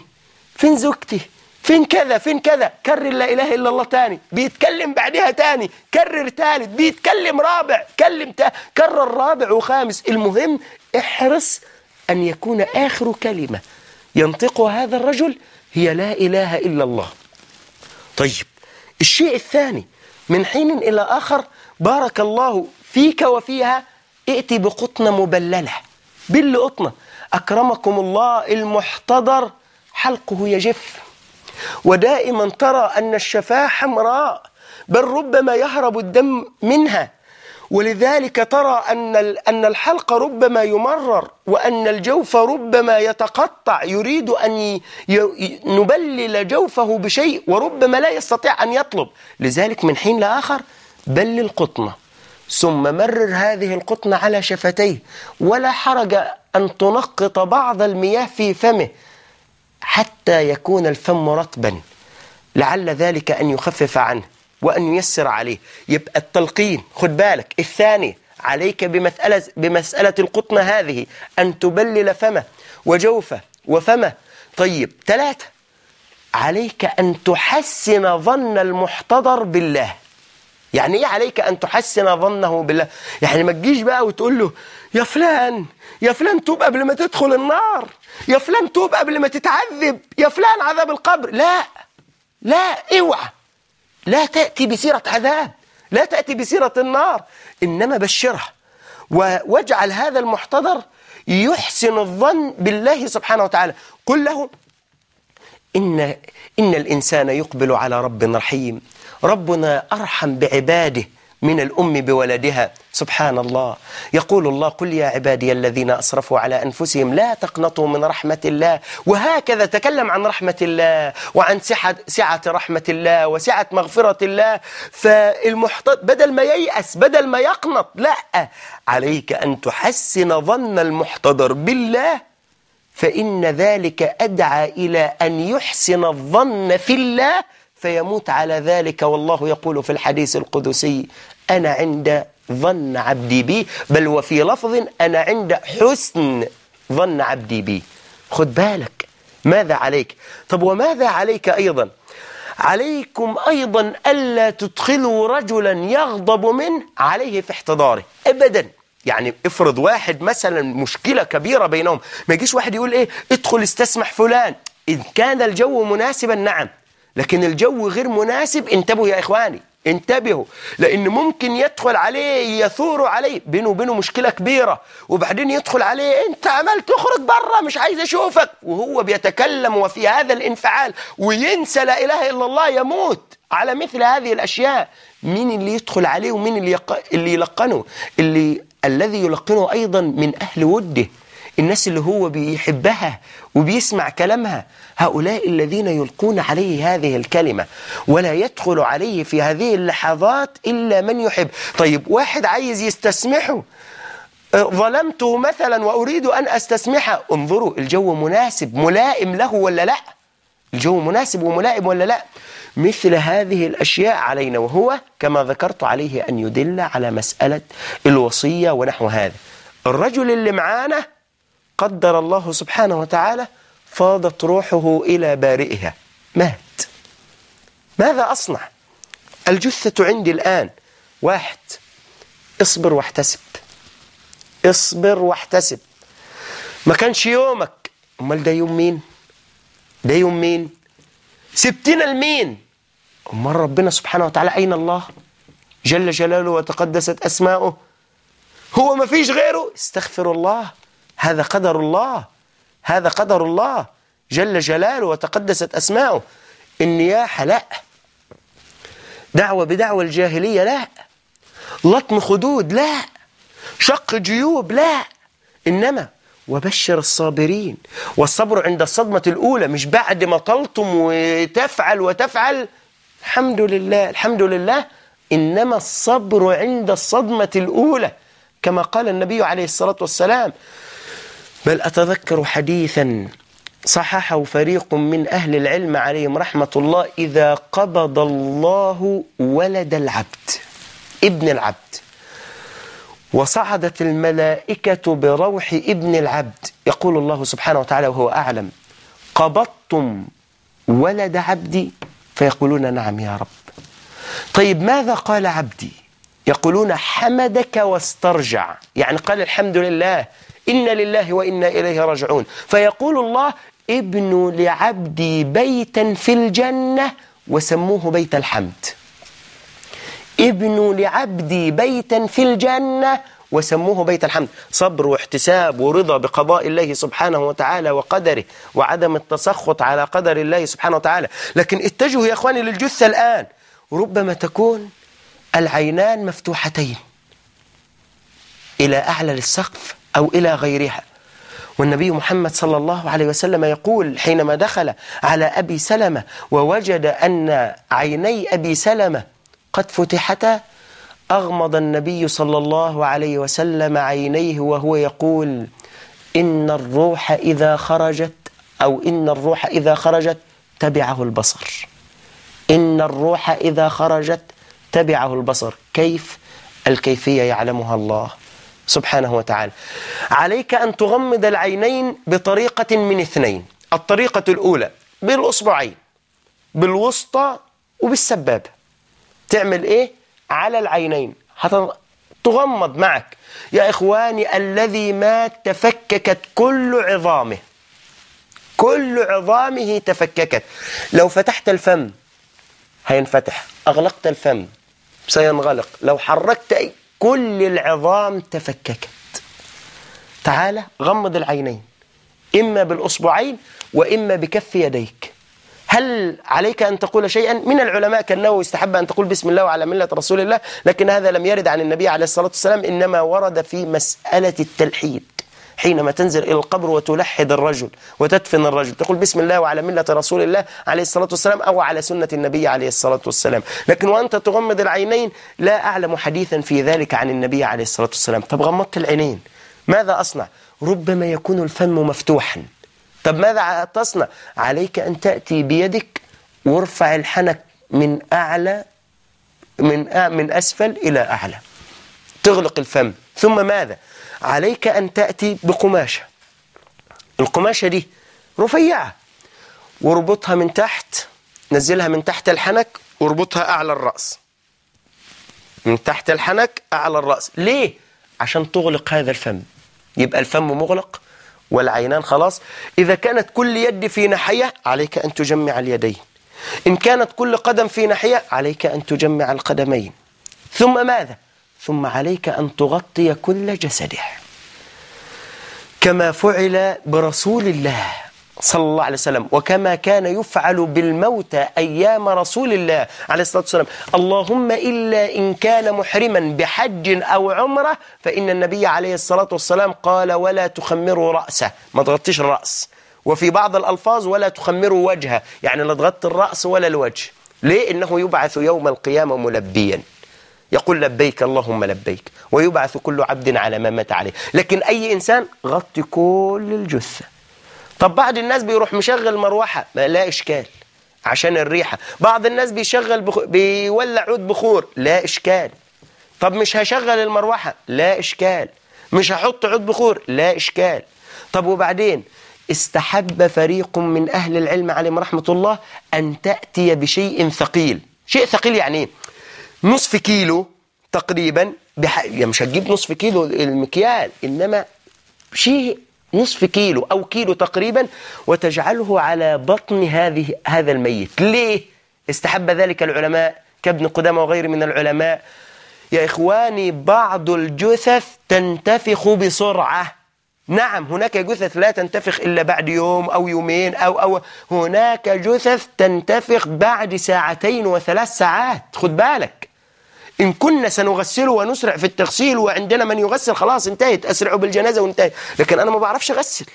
فين زوجتي؟ فين كذا؟ فين كذا؟ كرر لا إله إلا الله تاني. بيتكلم بعدها تاني. كرر تالت. بيتكلم رابع. كلم تا كرر رابع وخامس. المهم احرص أن يكون آخر كلمة ينطقها هذا الرجل هي لا إله إلا الله. طيب الشيء الثاني من حين إلى آخر بارك الله فيك وفيها ائتي بقطنة مبللة بل قطنة أكرمكم الله المحتضر حلقه يجف. ودائما ترى أن الشفاه حمراء بل ربما يهرب الدم منها. ولذلك ترى أن أن الحلق ربما يمرر وأن الجوف ربما يتقطع يريد أن نبلل جوفه بشيء وربما لا يستطيع أن يطلب. لذلك من حين لآخر بلل قطنة ثم مرر هذه القطنة على شفتيه ولا حرج أن تنقط بعض المياه في فمه حتى يكون الفم رطبا. لعل ذلك أن يخفف عنه. وأن ييسر عليه. يبقى التلقين خد بالك. الثاني عليك بمسألة, بمسألة القطنة هذه أن تبلل فمه وجوفه وفمه. طيب ثلاثة. عليك أن تحسن ظن المحتضر بالله. يعني إيه عليك أن تحسن ظنه بالله؟ يعني ما تجيش بقى وتقول له يا فلان يا فلان توب قبل ما تدخل النار يا فلان توب قبل ما تتعذب يا فلان عذاب القبر. لا لا اوعى. لا تأتي بسيرة عذاب لا تأتي بسيرة النار إنما بشرها واجعل هذا المحتضر يحسن الظن بالله سبحانه وتعالى. قل له إن, إن الإنسان يقبل على رب رحيم. ربنا أرحم بعباده. من الأم بولدها. سبحان الله يقول الله قل يا عبادي الذين أسرفوا على أنفسهم لا تقنطوا من رحمة الله. وهكذا تكلم عن رحمة الله وعن سعة, سعة رحمة الله وسعة مغفرة الله. فالمحتض بدل ما ييأس بدل ما يقنط لا. عليك أن تحسن ظن المحتضر بالله فإن ذلك أدعى إلى أن يحسن الظن في الله فيموت على ذلك. والله يقول في الحديث القدسي أنا عند ظن عبدي بي بل وفي لفظ أنا عند حسن ظن عبدي بي. خد بالك ماذا عليك؟ طب وماذا عليك أيضا؟ عليكم أيضا ألا تدخلوا رجلا يغضب منه عليه في احتضاره أبدا. يعني افرض واحد مثلا مشكلة كبيرة بينهم ما يجيش واحد يقول إيه؟ ادخل استسمح فلان. إن كان الجو مناسبا نعم. لكن الجو غير مناسب انتبهوا يا إخواني. انتبهوا لأن ممكن يدخل عليه يثور عليه بينه وبينه مشكلة كبيرة وبعدين يدخل عليه انت عملت تخرج بره مش عايز اشوفك وهو بيتكلم وفي هذا الانفعال وينسى لا إله إلا الله يموت. على مثل هذه الأشياء مين اللي يدخل عليه ومين اللي, يلقنه؟ اللي الذي يلقنه أيضا من أهل وده. الناس اللي هو بيحبها وبيسمع كلامها هؤلاء الذين يلقون عليه هذه الكلمة ولا يدخل عليه في هذه اللحظات إلا من يحب. طيب واحد عايز يستسمحه ظلمته مثلا وأريد أن أستسمحه انظروا الجو مناسب ملائم له ولا لا؟ الجو مناسب وملائم ولا لا؟ مثل هذه الأشياء علينا وهو كما ذكرت عليه أن يدل على مسألة الوصية ونحو هذا. الرجل اللي معانا قدر الله سبحانه وتعالى فاضت روحه إلى بارئها. مات. ماذا أصنع؟ الجثة عندي الآن. واحد. اصبر واحتسب. اصبر واحتسب. ما كانش يومك. أمال ده يوم مين؟ ده يوم مين؟ سبتنا لمين؟ أمال ربنا سبحانه وتعالى أين الله؟ جل جلاله وتقدست أسماؤه. هو ما فيش غيره. استغفر الله. هذا قدر الله. هذا قدر الله. جل جلاله وتقدست أسماؤه. النياحة لا. دعوة بدعوة الجاهلية لا. لطم خدود لا. شق جيوب لا. إنما وبشر الصابرين. والصبر عند الصدمة الأولى مش بعد ما تلطم وتفعل وتفعل. الحمد لله الحمد لله. إنما الصبر عند الصدمة الأولى. كما قال النبي عليه الصلاة والسلام بل أتذكر حديثا صححه فريق من أهل العلم عليهم رحمة الله إذا قبض الله ولد العبد ابن العبد. وصعدت الملائكة بروح ابن العبد. يقول الله سبحانه وتعالى وهو أعلم قبضتم ولد عبدي؟ فيقولون نعم يا رب. طيب ماذا قال عبدي؟ يقولون حمدك واسترجع. يعني قال الحمد لله إن لله وإنا إليه راجعون. فيقول الله ابنوا لعبدي بيتا في الجنة وسموه بيت الحمد. ابنوا لعبدي بيتا في الجنة وسموه بيت الحمد. صبر واحتساب ورضا بقضاء الله سبحانه وتعالى وقدره وعدم التسخط على قدر الله سبحانه وتعالى. لكن اتجهوا يا أخواني للجثة الآن. ربما تكون العينان مفتوحتين إلى أعلى السقف أو إلى غيرها. والنبي محمد صلى الله عليه وسلم يقول حينما دخل على أبي سلمة ووجد أن عيني أبي سلمة قد فتحتا أغمض النبي صلى الله عليه وسلم عينيه وهو يقول إن الروح إذا خرجت أو إن الروح إذا خرجت تبعه البصر إن الروح إذا خرجت تبعه البصر كيف؟ الكيفية يعلمها الله. سبحانه وتعالى. عليك أن تغمض العينين بطريقة من اثنين. الطريقة الأولى بالأصبعين بالوسطى وبالسبابة تعمل إيه؟ على العينين. هتغمض معك. يا إخواني الذي مات تفككت كل عظامه. كل عظامه تفككت. لو فتحت الفم هينفتح. أغلقت الفم سينغلق. لو حركت أي كل العظام تفككت. تعال غمض العينين إما بالأصبعين وإما بكف يديك. هل عليك أن تقول شيئا؟ من العلماء كأنه يستحب أن تقول بسم الله وعلى ملة رسول الله لكن هذا لم يرد عن النبي عليه الصلاة والسلام إنما ورد في مسألة التلحيد. حينما تنزل إلى القبر وتلحد الرجل وتدفن الرجل تقول بسم الله وعلى ملة رسول الله عليه الصلاة والسلام أو على سنة النبي عليه الصلاة والسلام. لكن وأنت تغمض العينين لا أعلم حديثا في ذلك عن النبي عليه الصلاة والسلام. طب غمضت العينين ماذا أصنع؟ ربما يكون الفم مفتوحا. طب ماذا تصنع؟ عليك أن تأتي بيدك وارفع الحنك من أعلى من من أسفل إلى أعلى. تغلق الفم. ثم ماذا؟ عليك أن تأتي بقماشة. القماشة دي رفيعة. واربطها من تحت نزلها من تحت الحنك واربطها أعلى الرأس. من تحت الحنك أعلى الرأس. ليه؟ عشان تغلق هذا الفم. يبقى الفم مغلق والعينان خلاص. إذا كانت كل يد في ناحية عليك أن تجمع اليدين. إن كانت كل قدم في ناحية عليك أن تجمع القدمين. ثم ماذا؟ ثم عليك أن تغطي كل جسده. كما فعل برسول الله صلى الله عليه وسلم وكما كان يفعل بالموتى أيام رسول الله عليه الصلاة والسلام. اللهم إلا إن كان محرما بحج أو عمرة فإن النبي عليه الصلاة والسلام قال ولا تخمروا رأسه. ما تغطيش الرأس. وفي بعض الألفاظ ولا تخمروا وجهه. يعني لا تغطي الرأس ولا الوجه. ليه؟ إنه يبعث يوم القيامة ملبيا. يقول لبيك اللهم لبيك ويبعث كل عبد على ما مات عليه. لكن أي إنسان غطي كل الجثة. طب بعض الناس بيروح مشغل مروحة ما لا إشكال. عشان الريحة. بعض الناس بيشغل بخ... بيولع عود بخور لا إشكال. طب مش هشغل المروحة؟ لا إشكال. مش هحط عود بخور؟ لا إشكال. طب وبعدين؟ استحب فريق من أهل العلم عليهم رحمة الله أن تأتي بشيء ثقيل. شيء ثقيل يعني إيه؟ نصف كيلو تقريبا بح... يعني مش هتجيب نصف كيلو المكيال إنما شيء نصف كيلو أو كيلو تقريبا وتجعله على بطن هذه هذا الميت. ليه؟ استحب ذلك العلماء كابن قدامة وغيره من العلماء؟ يا إخواني بعض الجثث تنتفخ بسرعة. نعم هناك جثث لا تنتفخ إلا بعد يوم أو يومين أو, أو هناك جثث تنتفخ بعد ساعتين وثلاث ساعات. خد بالك. إن كنا سنغسله ونسرع في التغسيل وعندنا من يغسل خلاص انتهت أسرعوا بالجنازة وانتهت. لكن أنا ما بعرفش أغسل.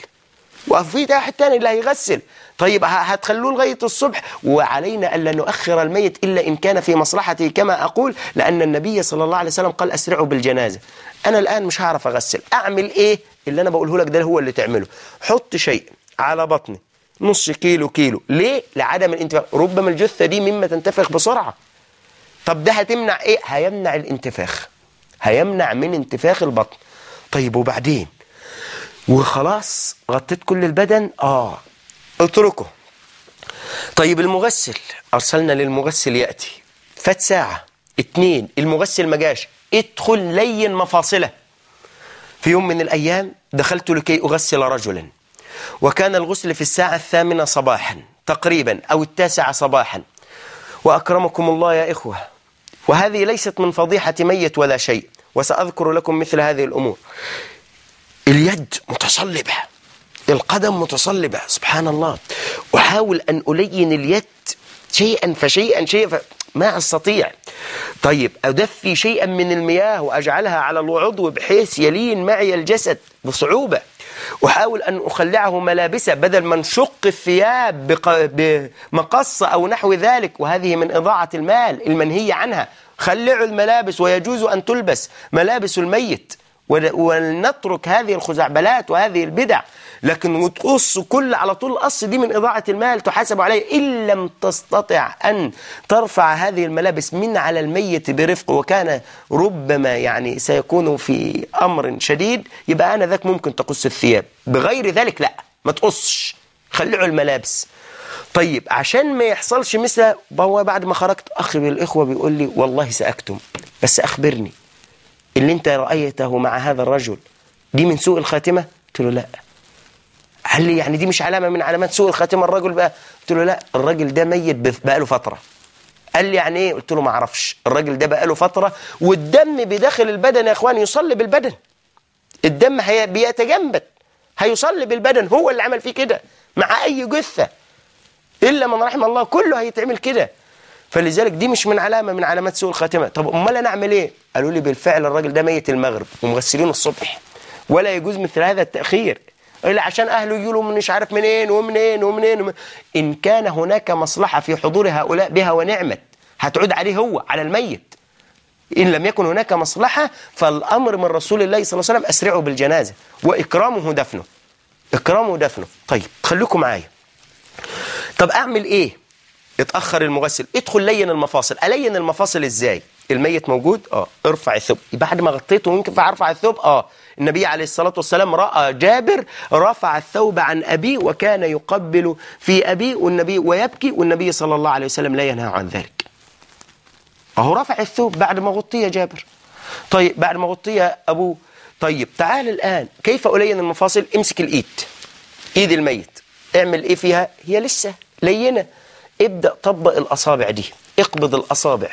وفي واحد تاني اللي هيغسل طيب هتخلوه لغاية الصبح؟ وعلينا ألا نؤخر الميت إلا إن كان في مصلحته كما أقول لأن النبي صلى الله عليه وسلم قال أسرعوا بالجنازة. أنا الآن مش هعرف أغسل. أعمل إيه؟ اللي أنا بقوله لك ده هو اللي تعمله. حط شيء على بطني نص كيلو كيلو. ليه؟ لعدم الانتفاخ ربما الجثة دي مما تنتفخ بسرعة. طب ده هتمنع إيه؟ هيمنع الانتفاخ. هيمنع من انتفاخ البطن. طيب وبعدين؟ وخلاص غطيت كل البدن؟ آه. اتركه. طيب المغسل أرسلنا للمغسل يأتي. فات ساعة اتنين المغسل ما جاش. ادخل لين مفاصلة. في يوم من الأيام دخلت لكي أغسل رجلا. وكان الغسل في الساعة الثامنة صباحا تقريبا أو التاسعة صباحا. وأكرمكم الله يا إخوة. وهذه ليست من فضيحة ميت ولا شيء وسأذكر لكم مثل هذه الأمور. اليد متصلبة القدم متصلبة سبحان الله. أحاول أن ألين اليد شيئا فشيئا شيئا ف... ما أستطيع. طيب أدفي شيئا من المياه وأجعلها على العضو بحيث يلين معي الجسد بصعوبة. أحاول أن أخلعه ملابسه بدل ما نشق الثياب. بمقص أو نحو ذلك. وهذه من إضاعة المال المنهي عنها. خلعوا الملابس ويجوز أن تلبس ملابس الميت. ولنترك هذه الخزعبلات وهذه البدع. لكن وتقص كل على طول القص دي من إضاعة المال تحاسب عليه إن لم تستطع أن ترفع هذه الملابس من على الميت برفق وكان ربما يعني سيكون في أمر شديد يبقى أنا ذاك ممكن تقص الثياب. بغير ذلك لا ما تقصش. خلعوا الملابس. طيب عشان ما يحصلش مثل هو بعد ما خرجت أخ بالإخوة بيقول لي والله سأكتم بس أخبرني اللي أنت رأيته مع هذا الرجل دي من سوء الخاتمة؟ قلت له لا. قال لي يعني دي مش علامة من علامات سوء الخاتمة؟ الرجل بقى قلت له لا الراجل ده ميت بف- بقاله فترة. قال لي يعني إيه؟ قلت له ما أعرفش. الراجل ده بقاله فترة والدم بداخل البدن يا إخوان يصلب البدن الدم هي بيتجمد. هيصلب البدن هو اللي عمل فيه كده مع أي جثة. إلا من رحم الله كله هيتعمل كده. فلذلك دي مش من علامة من علامات سوء الخاتمة. طب أمال أنا أعمل إيه؟ قالوا لي بالفعل الراجل ده ميت المغرب ومغسلينه الصبح. ولا يجوز مثل هذا التأخير. الا عشان أهله يجوا من مش عارف منين ومنين ومنين, ومنين. إن كان هناك مصلحة في حضور هؤلاء بها ونعمت هتعود عليه هو على الميت. إن لم يكن هناك مصلحة فالأمر من رسول الله صلى الله عليه وسلم أسرعوا بالجنازة وإكرامه دفنه. إكرامه دفنه. طيب خليكم معايا. طب أعمل إيه؟ اتأخر المغسل. ادخل لين المفاصل. ألين المفاصل إزاي؟ الميت موجود؟ آه. ارفع الثوب. بعد ما غطيته ممكن فارفع الثوب؟ آه. النبي عليه الصلاة والسلام رأى جابر رفع الثوب عن أبيه وكان يقبل في أبيه والنبي ويبكي والنبي صلى الله عليه وسلم لا ينهى عن ذلك. أهو رفع الثوب بعد ما غطيه جابر. طيب بعد ما غطيه ابوه طيب تعال الآن. كيف ألين المفاصل؟ امسك الإيد. إيد الميت. اعمل إيه فيها؟ هي لسه لينة. ابدأ طبق الأصابع دي. اقبض الأصابع.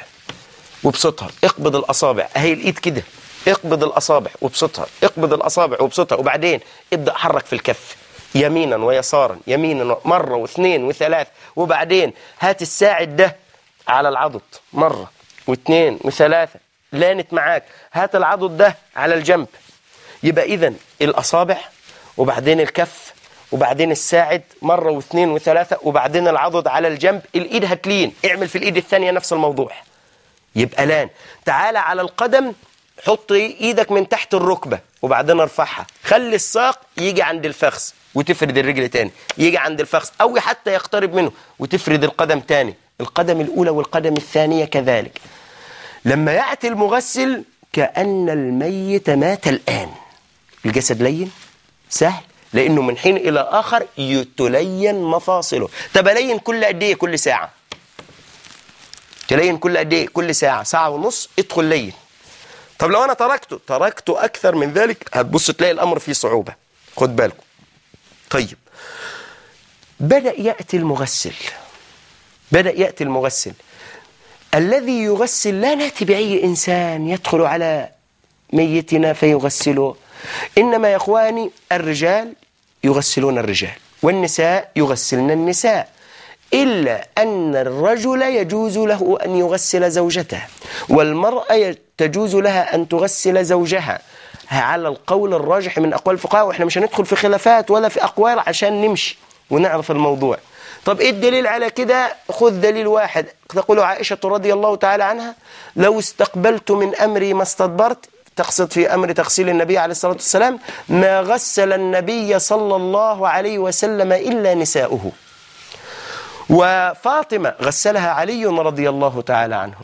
وابسطها. اقبض الأصابع. أهي الإيد كده. اقبض الأصابع وابسطها اقبض الأصابع وابسطها وبعدين ابدأ حرك في الكف يمينا ويسارا يمينا مرة واثنين وثلاث وبعدين هات الساعد ده على العضد مرة واثنين وثلاثة لانت معاك هات العضد ده على الجنب. يبقى إذا الأصابع وبعدين الكف وبعدين الساعد مرة واثنين وثلاثة وبعدين العضد على الجنب الإيد هتلين اعمل في الإيد الثانية نفس الموضوع. يبقى لأن تعال على القدم حط إيدك من تحت الركبة وبعدين ارفعها. خلي الساق يجي عند الفخذ وتفرد الرجل تاني. يجي عند الفخذ أو حتى يقترب منه وتفرد القدم تاني. القدم الأولى والقدم الثانية كذلك. لما يأتي المغسل كأن الميت مات الآن. الجسد لين؟ سهل. لأنه من حين إلى آخر يتلين مفاصله. طب ألين كل قد إيه؟ كل ساعة. تلين كل قد إيه؟ كل ساعة. ساعة ونص ادخل لين. طب لو أنا تركته تركته أكثر من ذلك هتبص تلاقي الأمر فيه صعوبة. خد بالكم. طيب. بدأ يأتي المغسل. بدأ يأتي المغسل. الذي يغسل لا نأتي بأي إنسان يدخل على ميتنا فيغسله. إنما يا إخواني الرجال يغسلون الرجال والنساء يغسلن النساء. إلا أن الرجل يجوز له أن يغسل زوجته والمرأة تجوز لها أن تغسل زوجها. على القول الراجح من أقوال الفقهاء وإحنا مش هندخل في خلافات ولا في أقوال عشان نمشي ونعرف الموضوع. طب إيه الدليل على كده؟ خذ دليل واحد. تقول عائشة رضي الله تعالى عنها لو استقبلت من أمري ما استدبرت تقصد في أمر تغسيل النبي عليه الصلاة والسلام ما غسل النبي صلى الله عليه وسلم إلا نساؤه. وفاطمة غسلها علي رضي الله تعالى عنه.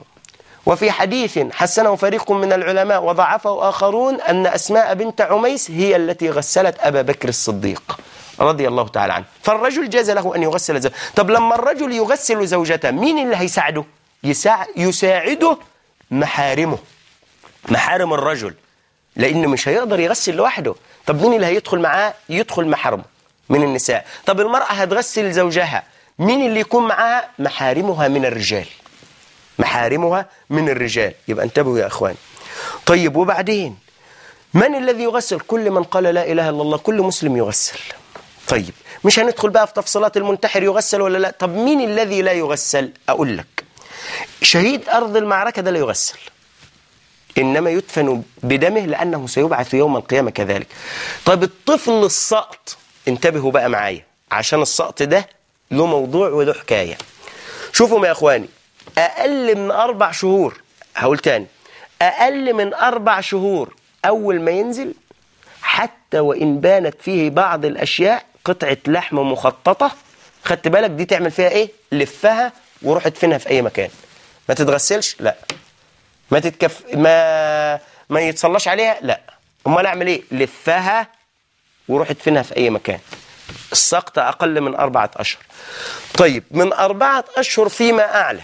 وفي حديث حسنه فريق من العلماء وضعفه آخرون أن أسماء بنت عميس هي التي غسلت أبا بكر الصديق رضي الله تعالى عنه. فالرجل جاز له أن يغسل زوجته. طب لما الرجل يغسل زوجته مين اللي هيساعده؟ يساع... يساعده محارمه. محارم الرجل لأنه مش هيقدر يغسل لوحده. طب مين اللي هيدخل معاه؟ يدخل محرمه من النساء. طب المرأة هتغسل زوجها. مين اللي يكون معاها؟ محارمها من الرجال. محارمها من الرجال. يبقى انتبهوا يا أخواني. طيب وبعدين؟ من الذي يغسل؟ كل من قال لا إله إلا الله كل مسلم يغسل. طيب مش هندخل بقى في تفصيلات المنتحر يغسل ولا لا؟ طب مين الذي لا يغسل؟ أقول لك. شهيد أرض المعركة ده لا يغسل. إنما يدفن بدمه لأنه سيبعث يوم القيامة كذلك. طيب الطفل السقط انتبهوا بقى معايا عشان السقط ده له موضوع وله حكاية. شوفوا يا أخواني أقل من أربع شهور هقول تاني أقل من أربع شهور أول ما ينزل حتى وإن بانت فيه بعض الأشياء قطعة لحم مخططة خدت بالك دي تعمل فيها إيه؟ لفها وروح ادفنها في أي مكان. ما تتغسلش؟ لا. ما تتكف ما ما يتصلاش عليها؟ لا. أمال أعمل إيه؟ لفها وروح ادفنها في أي مكان. السقطة أقل من أربعة أشهر. طيب من أربعة أشهر فيما أعلى.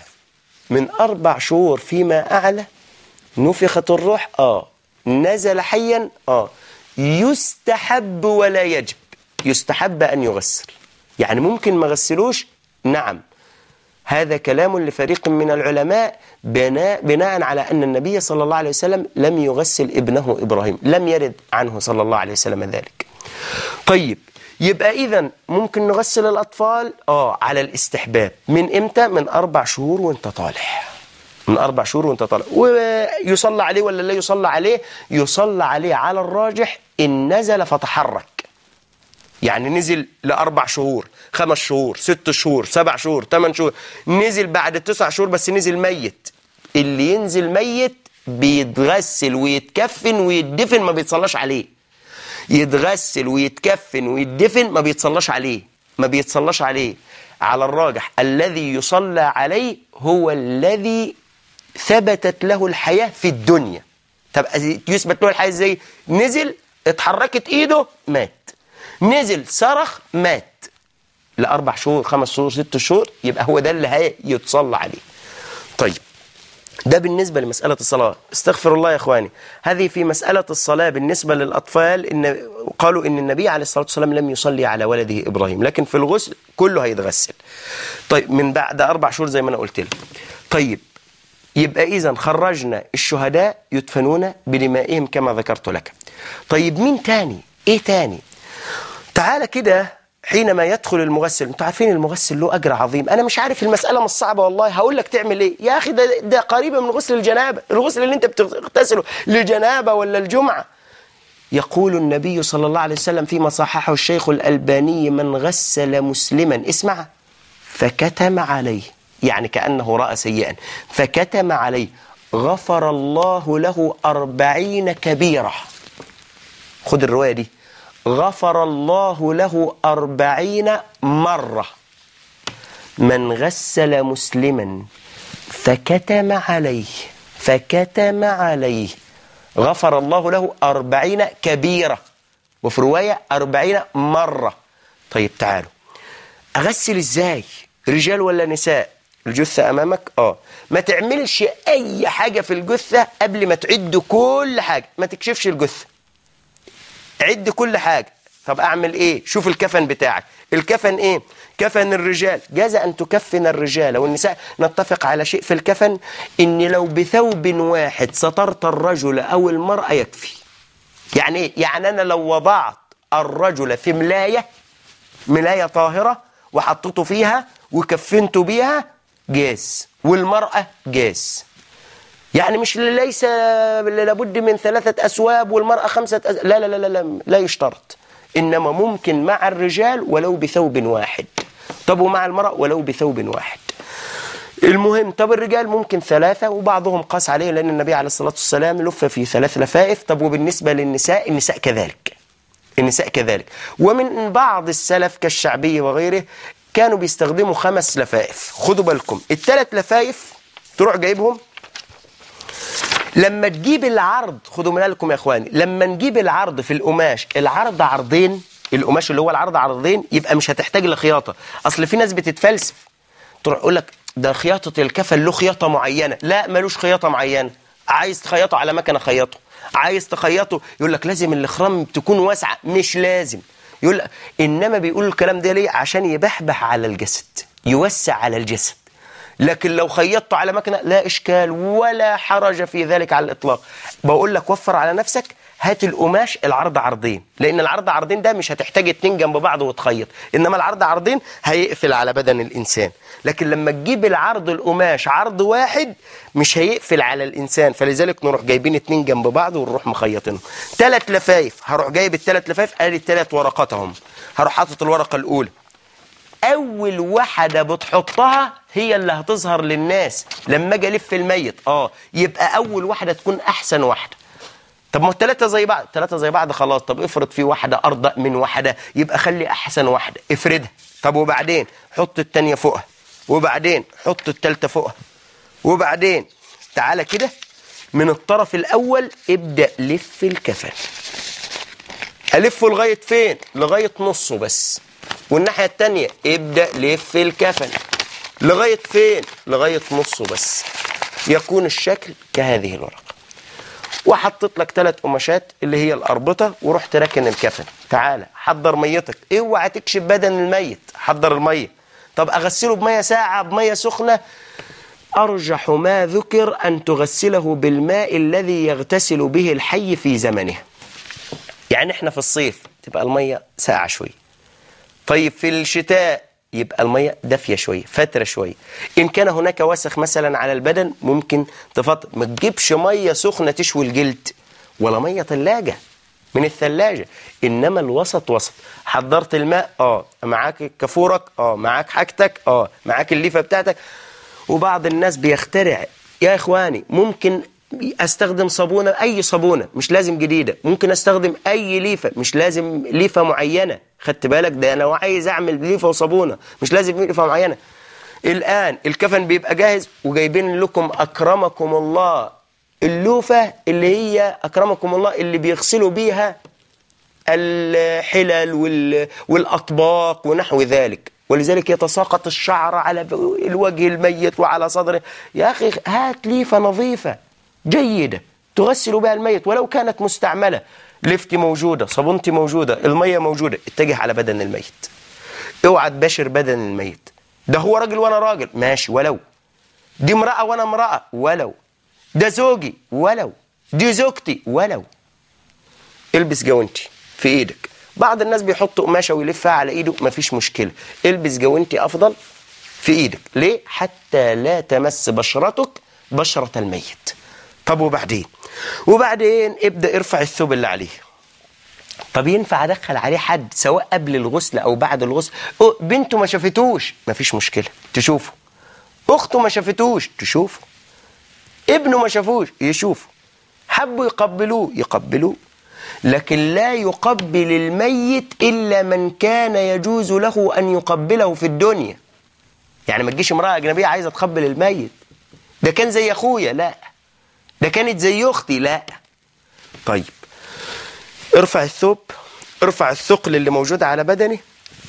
من أربع شهور فيما أعلى نفخت الروح. آه. نزل حيا. آه. يستحب ولا يجب. يستحب أن يغسل. يعني ممكن ما غسلوش؟ نعم. هذا كلام لفريق من العلماء بناء, بناء على أن النبي صلى الله عليه وسلم لم يغسل ابنه إبراهيم. لم يرد عنه صلى الله عليه وسلم ذلك. طيب يبقى اذا ممكن نغسل الأطفال؟ آه على الاستحباب. من إمتى؟ من أربع شهور وأنت طالع. من أربع شهور وأنت طالع. ويصلى عليه ولا لا يصلى عليه؟ يصلى عليه على الراجح إن نزل فتحرك. يعني نزل لأربع شهور خمس شهور ست شهور سبع شهور ثمان شهور. نزل بعد تسع شهور بس نزل ميت. اللي ينزل ميت بيتغسل ويتكفن ويتدفن ما بيتصلاش عليه. يتغسل ويتكفن ويتدفن ما بيتصلاش عليه ما بيتصلاش عليه. على الراجح الذي يصلى عليه هو الذي ثبتت له الحياة في الدنيا. طب يثبت له الحياة إزاي؟ نزل اتحركت إيده مات. نزل صرخ مات. لأربع شهور خمس شهور ست شهور يبقى هو ده اللي هيتصلى عليه. طيب ده بالنسبة لمسألة الصلاة. استغفر الله يا إخواني. هذه في مسألة الصلاة بالنسبة للأطفال إن قالوا إن النبي عليه الصلاة والسلام لم يصلي على ولده إبراهيم. لكن في الغسل كله هيتغسل. طيب من بعد أربع شهور زي ما أنا قلت لك. طيب يبقى إذا خرجنا الشهداء يدفنون بدمائهم كما ذكرت لك. طيب مين تاني؟ إيه تاني؟ تعالى كده حينما يدخل المغسل أنتوا عارفين المغسل له أجر عظيم. أنا مش عارف المسألة مش صعبه والله. هقول لك تعمل إيه؟ يا أخي ده ده قريبه من غسل الجنابة. الغسل اللي أنت بتغتسله للجنابة ولا الجمعة. يقول النبي صلى الله عليه وسلم فيما صححه الشيخ الألباني من غسل مسلما اسمع. فكتم عليه. يعني كأنه رأى سيئا. فكتم عليه. غفر الله له أربعين كبيرة. خد الرواية دي. غفر الله له أربعين مرة. من غسل مسلما فكتم عليه فكتم عليه. غفر الله له أربعين كبيرة. وفي رواية أربعين مرة. طيب تعالوا. أغسل إزاي؟ رجال ولا نساء؟ الجثة أمامك؟ آه. ما تعملش أي حاجة في الجثة قبل ما تعد كل حاجة. ما تكشفش الجثة. عد كل حاجة. طب أعمل إيه؟ شوف الكفن بتاعك. الكفن إيه؟ كفن الرجال. جاز أن تكفن الرجال. والنساء نتفق على شيء في الكفن إن لو بثوب واحد سترت الرجل أو المرأة يكفي. يعني إيه؟ يعني أنا لو وضعت الرجل في ملاية ملاية طاهرة وحطيته فيها وكفنته بيها جاز. والمرأة جاز. يعني مش ليس لابد من ثلاثة أسواب والمرأة خمسة أسواب لا لا لا لا لا, لا يشترط. إنما ممكن مع الرجال ولو بثوب واحد. طب ومع المرأة ولو بثوب واحد. المهم طب الرجال ممكن ثلاثة وبعضهم قاس عليه لأن النبي عليه الصلاة والسلام لف في ثلاث لفائف. طب وبالنسبة للنساء النساء كذلك. النساء كذلك. ومن بعض السلف كالشعبي وغيره كانوا بيستخدموا خمس لفائف. خدوا بالكم. الثلاث لفائف تروح جايبهم؟ لما تجيب العرض خدوا بالكم يا إخواني لما نجيب العرض في القماش العرض عرضين القماش اللي هو العرض عرضين يبقى مش هتحتاج لخياطة. أصل في ناس بتتفلسف تروح يقول لك ده خياطة الكفن له خياطة معينة. لا ملوش خياطة معينة. عايز تخيطه على مكنة خيطه عايز تخيطه يقول لك لازم الإخرام تكون واسعة. مش لازم. يقول إنما بيقول الكلام ده ليه؟ عشان يبحبح على الجسد يوسع على الجسد. لكن لو خيطته على مكنة لا إشكال ولا حرج في ذلك على الإطلاق. بقول لك وفر على نفسك هات القماش العرض عرضين لأن العرض عرضين ده مش هتحتاج اتنين جنب بعض وتخيط إنما العرض عرضين هيقفل على بدن الإنسان. لكن لما تجيب العرض القماش عرض واحد مش هيقفل على الإنسان. فلذلك نروح جايبين اتنين جنب بعض ونروح مخيطينهم. ثلاث لفايف هروح جايب الثلاث لفايف أدي الثلاث ورقات اهم هروح حاطط الورقة الأولى. أول واحدة بتحطها هي اللي هتظهر للناس لما أجي ألف الميت. آه يبقى أول واحدة تكون أحسن واحدة طب ما الثلاثه زي بعض الثلاثه زي بعض خلاص. طب افرض في واحدة أردأ من واحدة يبقى خلي أحسن واحدة افردها. طب وبعدين؟ حط الثانية فوقها. وبعدين؟ حط الثالثه فوقها. وبعدين؟ تعالى كده. من الطرف الأول ابدأ لف الكفن. ألفه لغاية فين؟ لغاية نصه بس. والناحية الثانية ابدأ لف الكفن. لغاية فين؟ لغاية نصه بس. يكون الشكل كهذه الورقة. وحطيت لك ثلاث قماشات اللي هي الأربطة ورحت راكن الكفن. تعالى حضر ميتك. اوعى تكشف بدن الميت. حضر المية. طب أغسله بمية ساعه بمية سخنة؟ أرجح ما ذكر أن تغسله بالماء الذي يغتسل به الحي في زمنه. يعني إحنا في الصيف تبقى المية ساقعة شوية طيب في الشتاء يبقى المية دافية شوية فترة شوية. إن كان هناك وسخ مثلا على البدن ممكن تفضل ما تجيبش مية سخنة تشوي الجلد ولا مية ثلاجة من الثلاجة. إنما الوسط وسط. حضرت الماء آه معاك كفورك آه معاك حاجتك آه معاك الليفة بتاعتك. وبعض الناس بيخترع يا إخواني ممكن أستخدم صابونة أي صابونة مش لازم جديدة. ممكن أستخدم أي ليفة مش لازم ليفة معينة. خدت بالك؟ ده أنا عايز اعمل ليفه وصابونة مش لازم ليفه معينة. الآن الكفن بيبقى جاهز وجايبين لكم أكرمكم الله. اللوفة اللي هي أكرمكم الله اللي بيغسلوا بيها الحلل وال... والأطباق ونحو ذلك. ولذلك يتساقط الشعر على الوجه الميت وعلى صدره. يا أخي هات ليفة نظيفة جيدة تغسل بها الميت ولو كانت مستعملة. لفتي موجودة صابونتي موجودة المية موجودة اتجه على بدن الميت. اوعى تباشر بدن الميت. ده هو راجل وأنا راجل. ماشي ولو. دي امرأة وأنا امرأة ولو. ده زوجي ولو. دي زوجتي ولو. البس جوانتي في إيدك. بعض الناس بيحط قماشة ويلفها على ايده مفيش مشكلة. البس جوانتي أفضل في إيدك. ليه؟ حتى لا تمس بشرتك بشرة الميت. طب وبعدين؟ وبعدين ابدأ ارفع الثوب اللي عليه. طب ينفع ادخل عليه حد سواء قبل الغسل أو بعد الغسل؟ بنته ما شافتوش. مفيش مشكلة. تشوفه. أخته ما شافتوش. تشوفه. ابنه ما شافوش. يشوفه. حبوا يقبلوه. يقبلوه. لكن لا يقبل الميت إلا من كان يجوز له أن يقبله في الدنيا. يعني ما تجيش امرأة أجنبية عايزة تقبل الميت. ده كان زي أخويا. لا. ده كانت زي أختي لا. طيب. ارفع الثوب ارفع الثقل اللي موجود على بدني.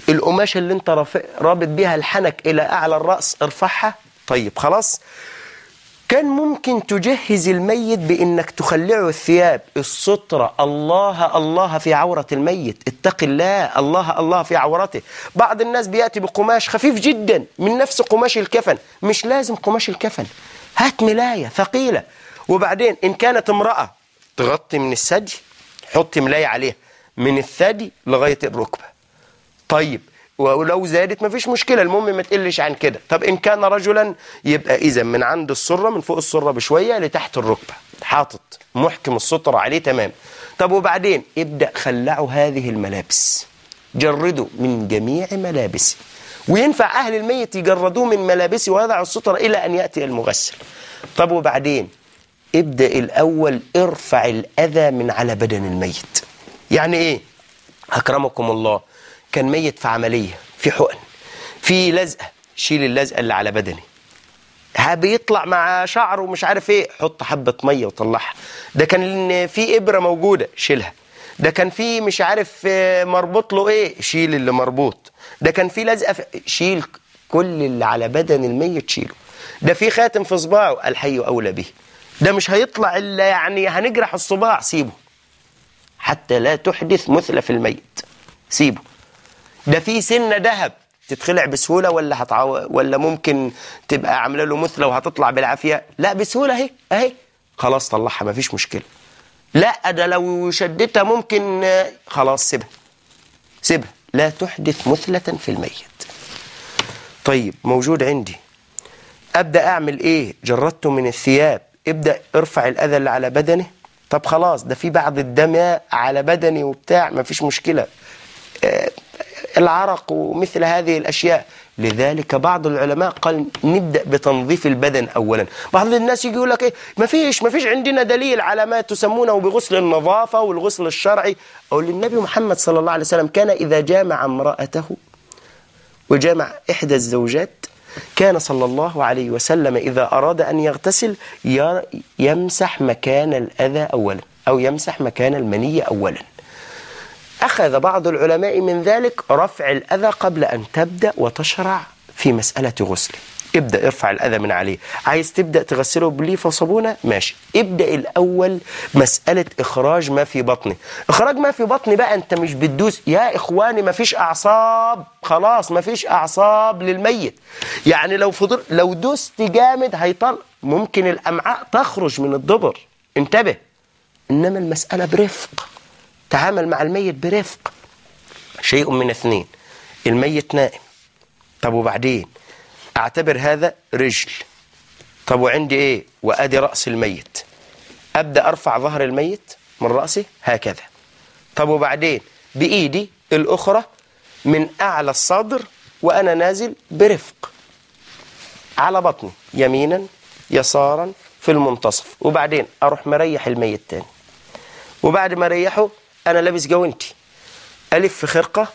القماشه اللي انت رابط بيها الحنك إلى أعلى الرأس ارفعها. طيب خلاص. كان ممكن تجهز الميت بإنك تخلعه الثياب. السترة الله الله في عورة الميت. اتق الله الله الله في عورته. بعض الناس بيأتي بقماش خفيف جدا من نفس قماش الكفن. مش لازم قماش الكفن. هات ملاية ثقيلة. وبعدين إن كانت امرأة تغطي من الثدي حطي ملاية عليها من الثدي لغاية الركبة. طيب ولو زادت مفيش مشكلة المهم ما تقلش عن كده. طب إن كان رجلا يبقى إذا من عند السرة من فوق السرة بشوية لتحت الركبة. حاطط محكم السترة عليه تمام. طب وبعدين؟ ابدأ خلعوا هذه الملابس. جردوا من جميع ملابسه. وينفع أهل الميت يجردوه من ملابسه ويضعوا السترة إلى أن يأتي المغسل. طب وبعدين؟ ابدأ الأول ارفع الأذى من على بدن الميت. يعني إيه؟ أكرمكم الله. كان ميت في عملية في حقن في لزقة. شيل اللزقة اللي على بدني. بيطلع مع شعره ومش عارف إيه. حط حبة مية وطلعها. ده كان في إبرة موجودة شيلها. ده كان في مش عارف مربوط له إيه. شيل اللي مربوط. ده كان في لزقة في شيل كل اللي على بدن الميت شيله. ده في خاتم في صباعه الحي أولى به. ده مش هيطلع إلا يعني هنجرح الصباع سيبه. حتى لا تحدث مثلة في الميت. سيبه. ده في سنة ذهب تتخلع بسهولة ولا هتعو... ولا ممكن تبقى عاملة له مثلة وهتطلع بالعافية؟ لا بسهولة أهي أهي. خلاص طلعها مفيش مشكلة. لا ده لو شدتها ممكن خلاص سيبها. سيبها. لا تحدث مثلة في الميت. طيب موجود عندي. أبدأ أعمل إيه؟ جردته من الثياب. ابدأ ارفع الأذى اللي على بدنه. طب خلاص ده في بعض الدم على بدني وبتاع مفيش مشكلة. آه العرق ومثل هذه الأشياء. لذلك بعض العلماء قال نبدأ بتنظيف البدن أولا. بعض الناس يجي يقول لك إيه ما فيش ما فيش عندنا دليل على ما تسمونه بغسل النظافة والغسل الشرعي. أو للنبي محمد صلى الله عليه وسلم كان إذا جامع امرأته وجامع إحدى الزوجات كان صلى الله عليه وسلم إذا أراد أن يغتسل يمسح مكان الأذى أولا أو يمسح مكان المنية أولا. أخذ بعض العلماء من ذلك رفع الأذى قبل أن تبدأ وتشرع في مسألة غسله. ابدأ ارفع الأذى من عليه. عايز تبدأ تغسله بليفة وصابونة ماشي. ابدأ الأول مسألة إخراج ما في بطنه. إخراج ما في بطني بقى أنت مش بتدوس. يا إخواني ما فيش أعصاب. خلاص ما فيش أعصاب للميت. يعني لو فضل لو دوست جامد هيطل ممكن الأمعاء تخرج من الدبر. انتبه. إنما المسألة برفق. تعامل مع الميت برفق. شيء من اثنين. الميت نائم. طب وبعدين؟ أعتبر هذا رجل. طب وعندي إيه؟ وأدي رأس الميت. أبدأ أرفع ظهر الميت من راسه هكذا. طب وبعدين؟ بإيدي الأخرى من أعلى الصدر وأنا نازل برفق. على بطني يمينا يسارا في المنتصف. وبعدين؟ أروح مريح الميت تاني. وبعد ما أريحه أنا لابس جوانتي. ألف خرقة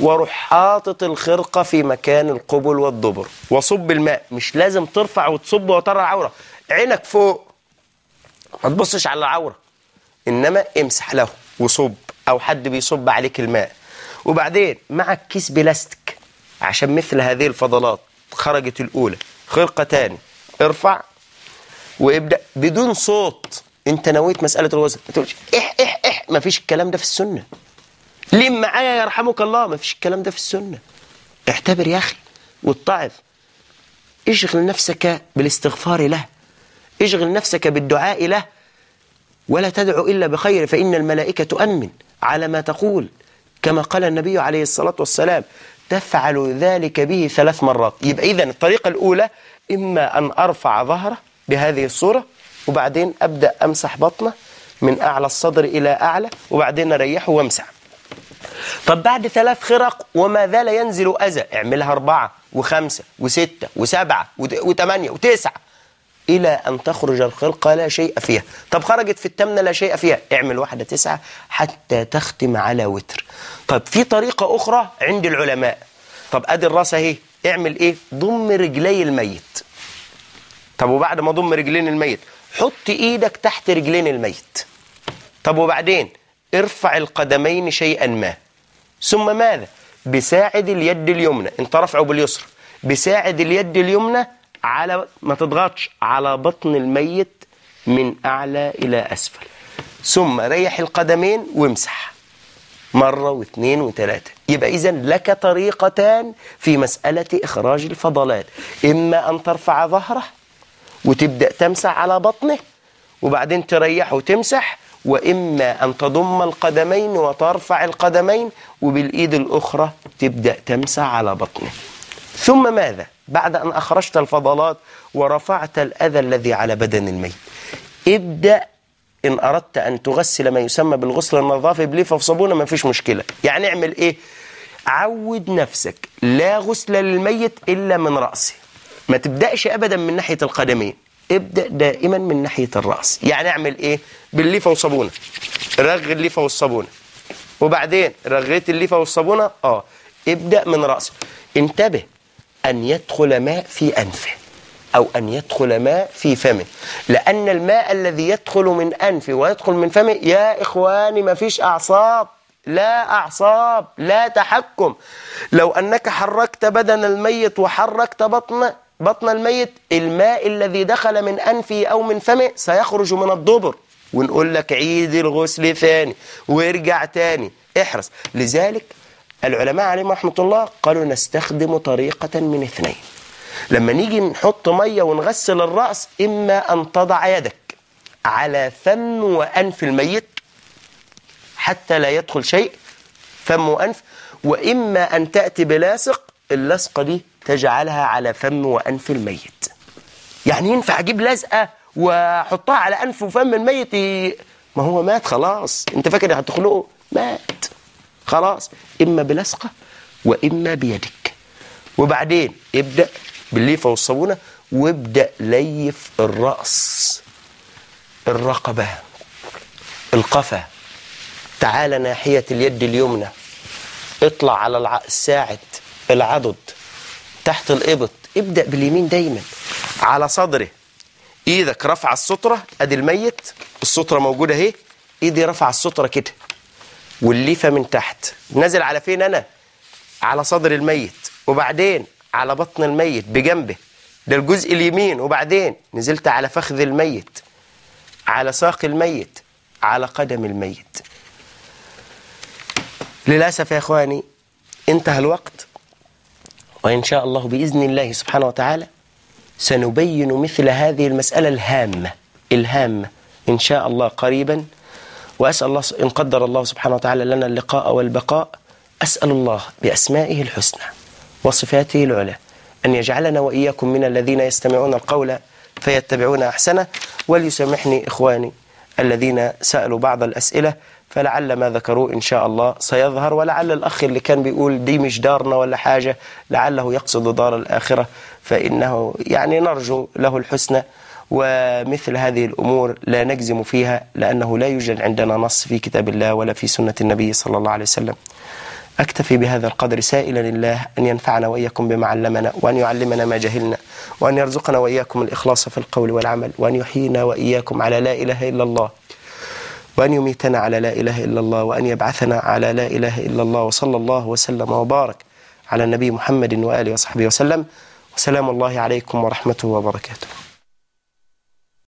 وأروح حاطط الخرقة في مكان القبل والدبر. واصب الماء. مش لازم ترفع وتصب وترى العورة. عينك فوق. ما تبصش على العورة. إنما امسح له وصب. أو حد بيصب عليك الماء. وبعدين معك كيس بلاستيك. عشان مثل هذه الفضلات خرجت الأولى. خرقة تاني. ارفع. وابدأ بدون صوت. أنت نويت مسألة الغسل. ما تقولش إح إح إح. ما فيش الكلام ده في السنة. لم معايا يرحمك الله؟ ما فيش الكلام ده في السنة. اعتبر يا أخي واتعظ. اشغل نفسك بالاستغفار له. اشغل نفسك بالدعاء له. ولا تدعو إلا بخير فإن الملائكة تؤمن على ما تقول. كما قال النبي عليه الصلاة والسلام تفعل ذلك به ثلاث مرات. يبقى اذا الطريقة الأولى إما أن أرفع ظهره بهذه الصورة وبعدين أبدأ أمسح بطنه من أعلى الصدر إلى أعلى وبعدين أريحه وامسح طب بعد ثلاث خرق وما زال ينزل أذى اعملها أربعة وخمسة وستة وسبعة وثمانية وتسعة إلى أن تخرج الخلقة لا شيء فيها. طب خرجت في التمنة لا شيء فيها. اعمل واحدة تسعة حتى تختم على وتر. طب في طريقة أخرى عند العلماء. طب أدي الرأس أهي. اعمل إيه؟ ضم رجلي الميت. طب وبعد ما ضم رجلين الميت حط إيدك تحت رجلين الميت. طب وبعدين ارفع القدمين شيئا ما. ثم ماذا؟ بساعد اليد اليمنى. انت رفعه باليسرى. بساعد اليد اليمنى على ما تضغطش على بطن الميت من أعلى إلى أسفل. ثم ريح القدمين وامسح. مرة واثنين وثلاثة. يبقى إذا لك طريقتان في مسألة إخراج الفضلات. إما أن ترفع ظهره وتبدأ تمسح على بطنه وبعدين تريحه وتمسح وإما أن تضم القدمين وترفع القدمين وبالإيد الأخرى تبدأ تمسح على بطنه. ثم ماذا؟ بعد أن أخرجت الفضلات ورفعت الأذى الذي على بدن الميت. ابدأ إن أردت أن تغسل ما يسمى بالغسل النظافي بليفة وصابونة ما فيش مشكلة. يعني اعمل إيه؟ عود نفسك. لا غسل للميت إلا من رأسه. ما تبدأش أبدا من ناحية القدمين. ابدأ دائما من ناحية الرأس. يعني أعمل إيه؟ بالليفة والصابونة. رغ الليفة والصابونة. وبعدين رغيت الليفة والصابونة؟ آه. ابدأ من رأسه انتبه أن يدخل ماء في أنفه أو أن يدخل ماء في فمه. لأن الماء الذي يدخل من أنفه ويدخل من فمه يا إخواني ما فيش أعصاب. لا أعصاب لا تحكم. لو أنك حركت بدن الميت وحركت بطن بطن الميت الماء الذي دخل من أنفه أو من فمه سيخرج من الدبر. ونقول لك عيد الغسل ثاني وارجع تاني. احرص. لذلك العلماء عليهم رحمة الله قالوا نستخدم طريقة من اثنين. لما نيجي نحط مية ونغسل الرأس إما أن تضع يدك على فم وأنف الميت حتى لا يدخل شيء فم وأنف وإما أن تأتي بلاصق اللصقة دي تجعلها على فم وأنف الميت. يعني ينفع أجيب لزقة وأحطها على أنف وفم الميت؟ ما هو مات خلاص. أنت فاكر هتخلقه مات. خلاص. إما بلصقة وإما بيدك. وبعدين ابدأ بالليفة والصابونة وابدأ ليف الرأس. الرقبة. القفا. تعال ناحية اليد اليمنى. اطلع على الع- العضد. تحت الإبط. ابدأ باليمين دايما. على صدره إيدك رفع السترة أدي الميت. السترة موجودة أهي. إيدي رفع السترة كده. والليفة من تحت. نازل على فين أنا؟ على صدر الميت. وبعدين على بطن الميت. بجنبه. ده الجزء اليمين. وبعدين نزلت على فخذ الميت. على ساق الميت. على قدم الميت. للأسف يا إخواني انتهى الوقت. وإن شاء الله بإذن الله سبحانه وتعالى سنبين مثل هذه المسألة الهامة الهامة إن شاء الله قريبا. وأسأل الله إن قدر الله سبحانه وتعالى لنا اللقاء والبقاء أسأل الله بأسمائه الحسنى وصفاته العلى أن يجعلنا وإياكم من الذين يستمعون القول فيتبعون أحسنه. وليسامحني إخواني الذين سألوا بعض الأسئلة فلعل ما ذكروه إن شاء الله سيظهر ولعل الأخ اللي كان بيقول دي مش دارنا ولا حاجة لعله يقصد دار الآخرة فإنه يعني نرجو له الحسنى ومثل هذه الأمور لا نجزم فيها لأنه لا يوجد عندنا نص في كتاب الله ولا في سنة النبي صلى الله عليه وسلم. أكتفي بهذا القدر سائلا الله أن ينفعنا وإياكم بما علمنا وأن يعلمنا ما جهلنا وأن يرزقنا وإياكم الإخلاص في القول والعمل وأن يحيينا وإياكم على لا إله إلا الله. وأن يميتنا على لا إله إلا الله وأن يبعثنا على لا إله إلا الله وصلى الله وسلم وبارك على النبي محمد وآله وصحبه وسلم. وسلام الله عليكم ورحمته وبركاته.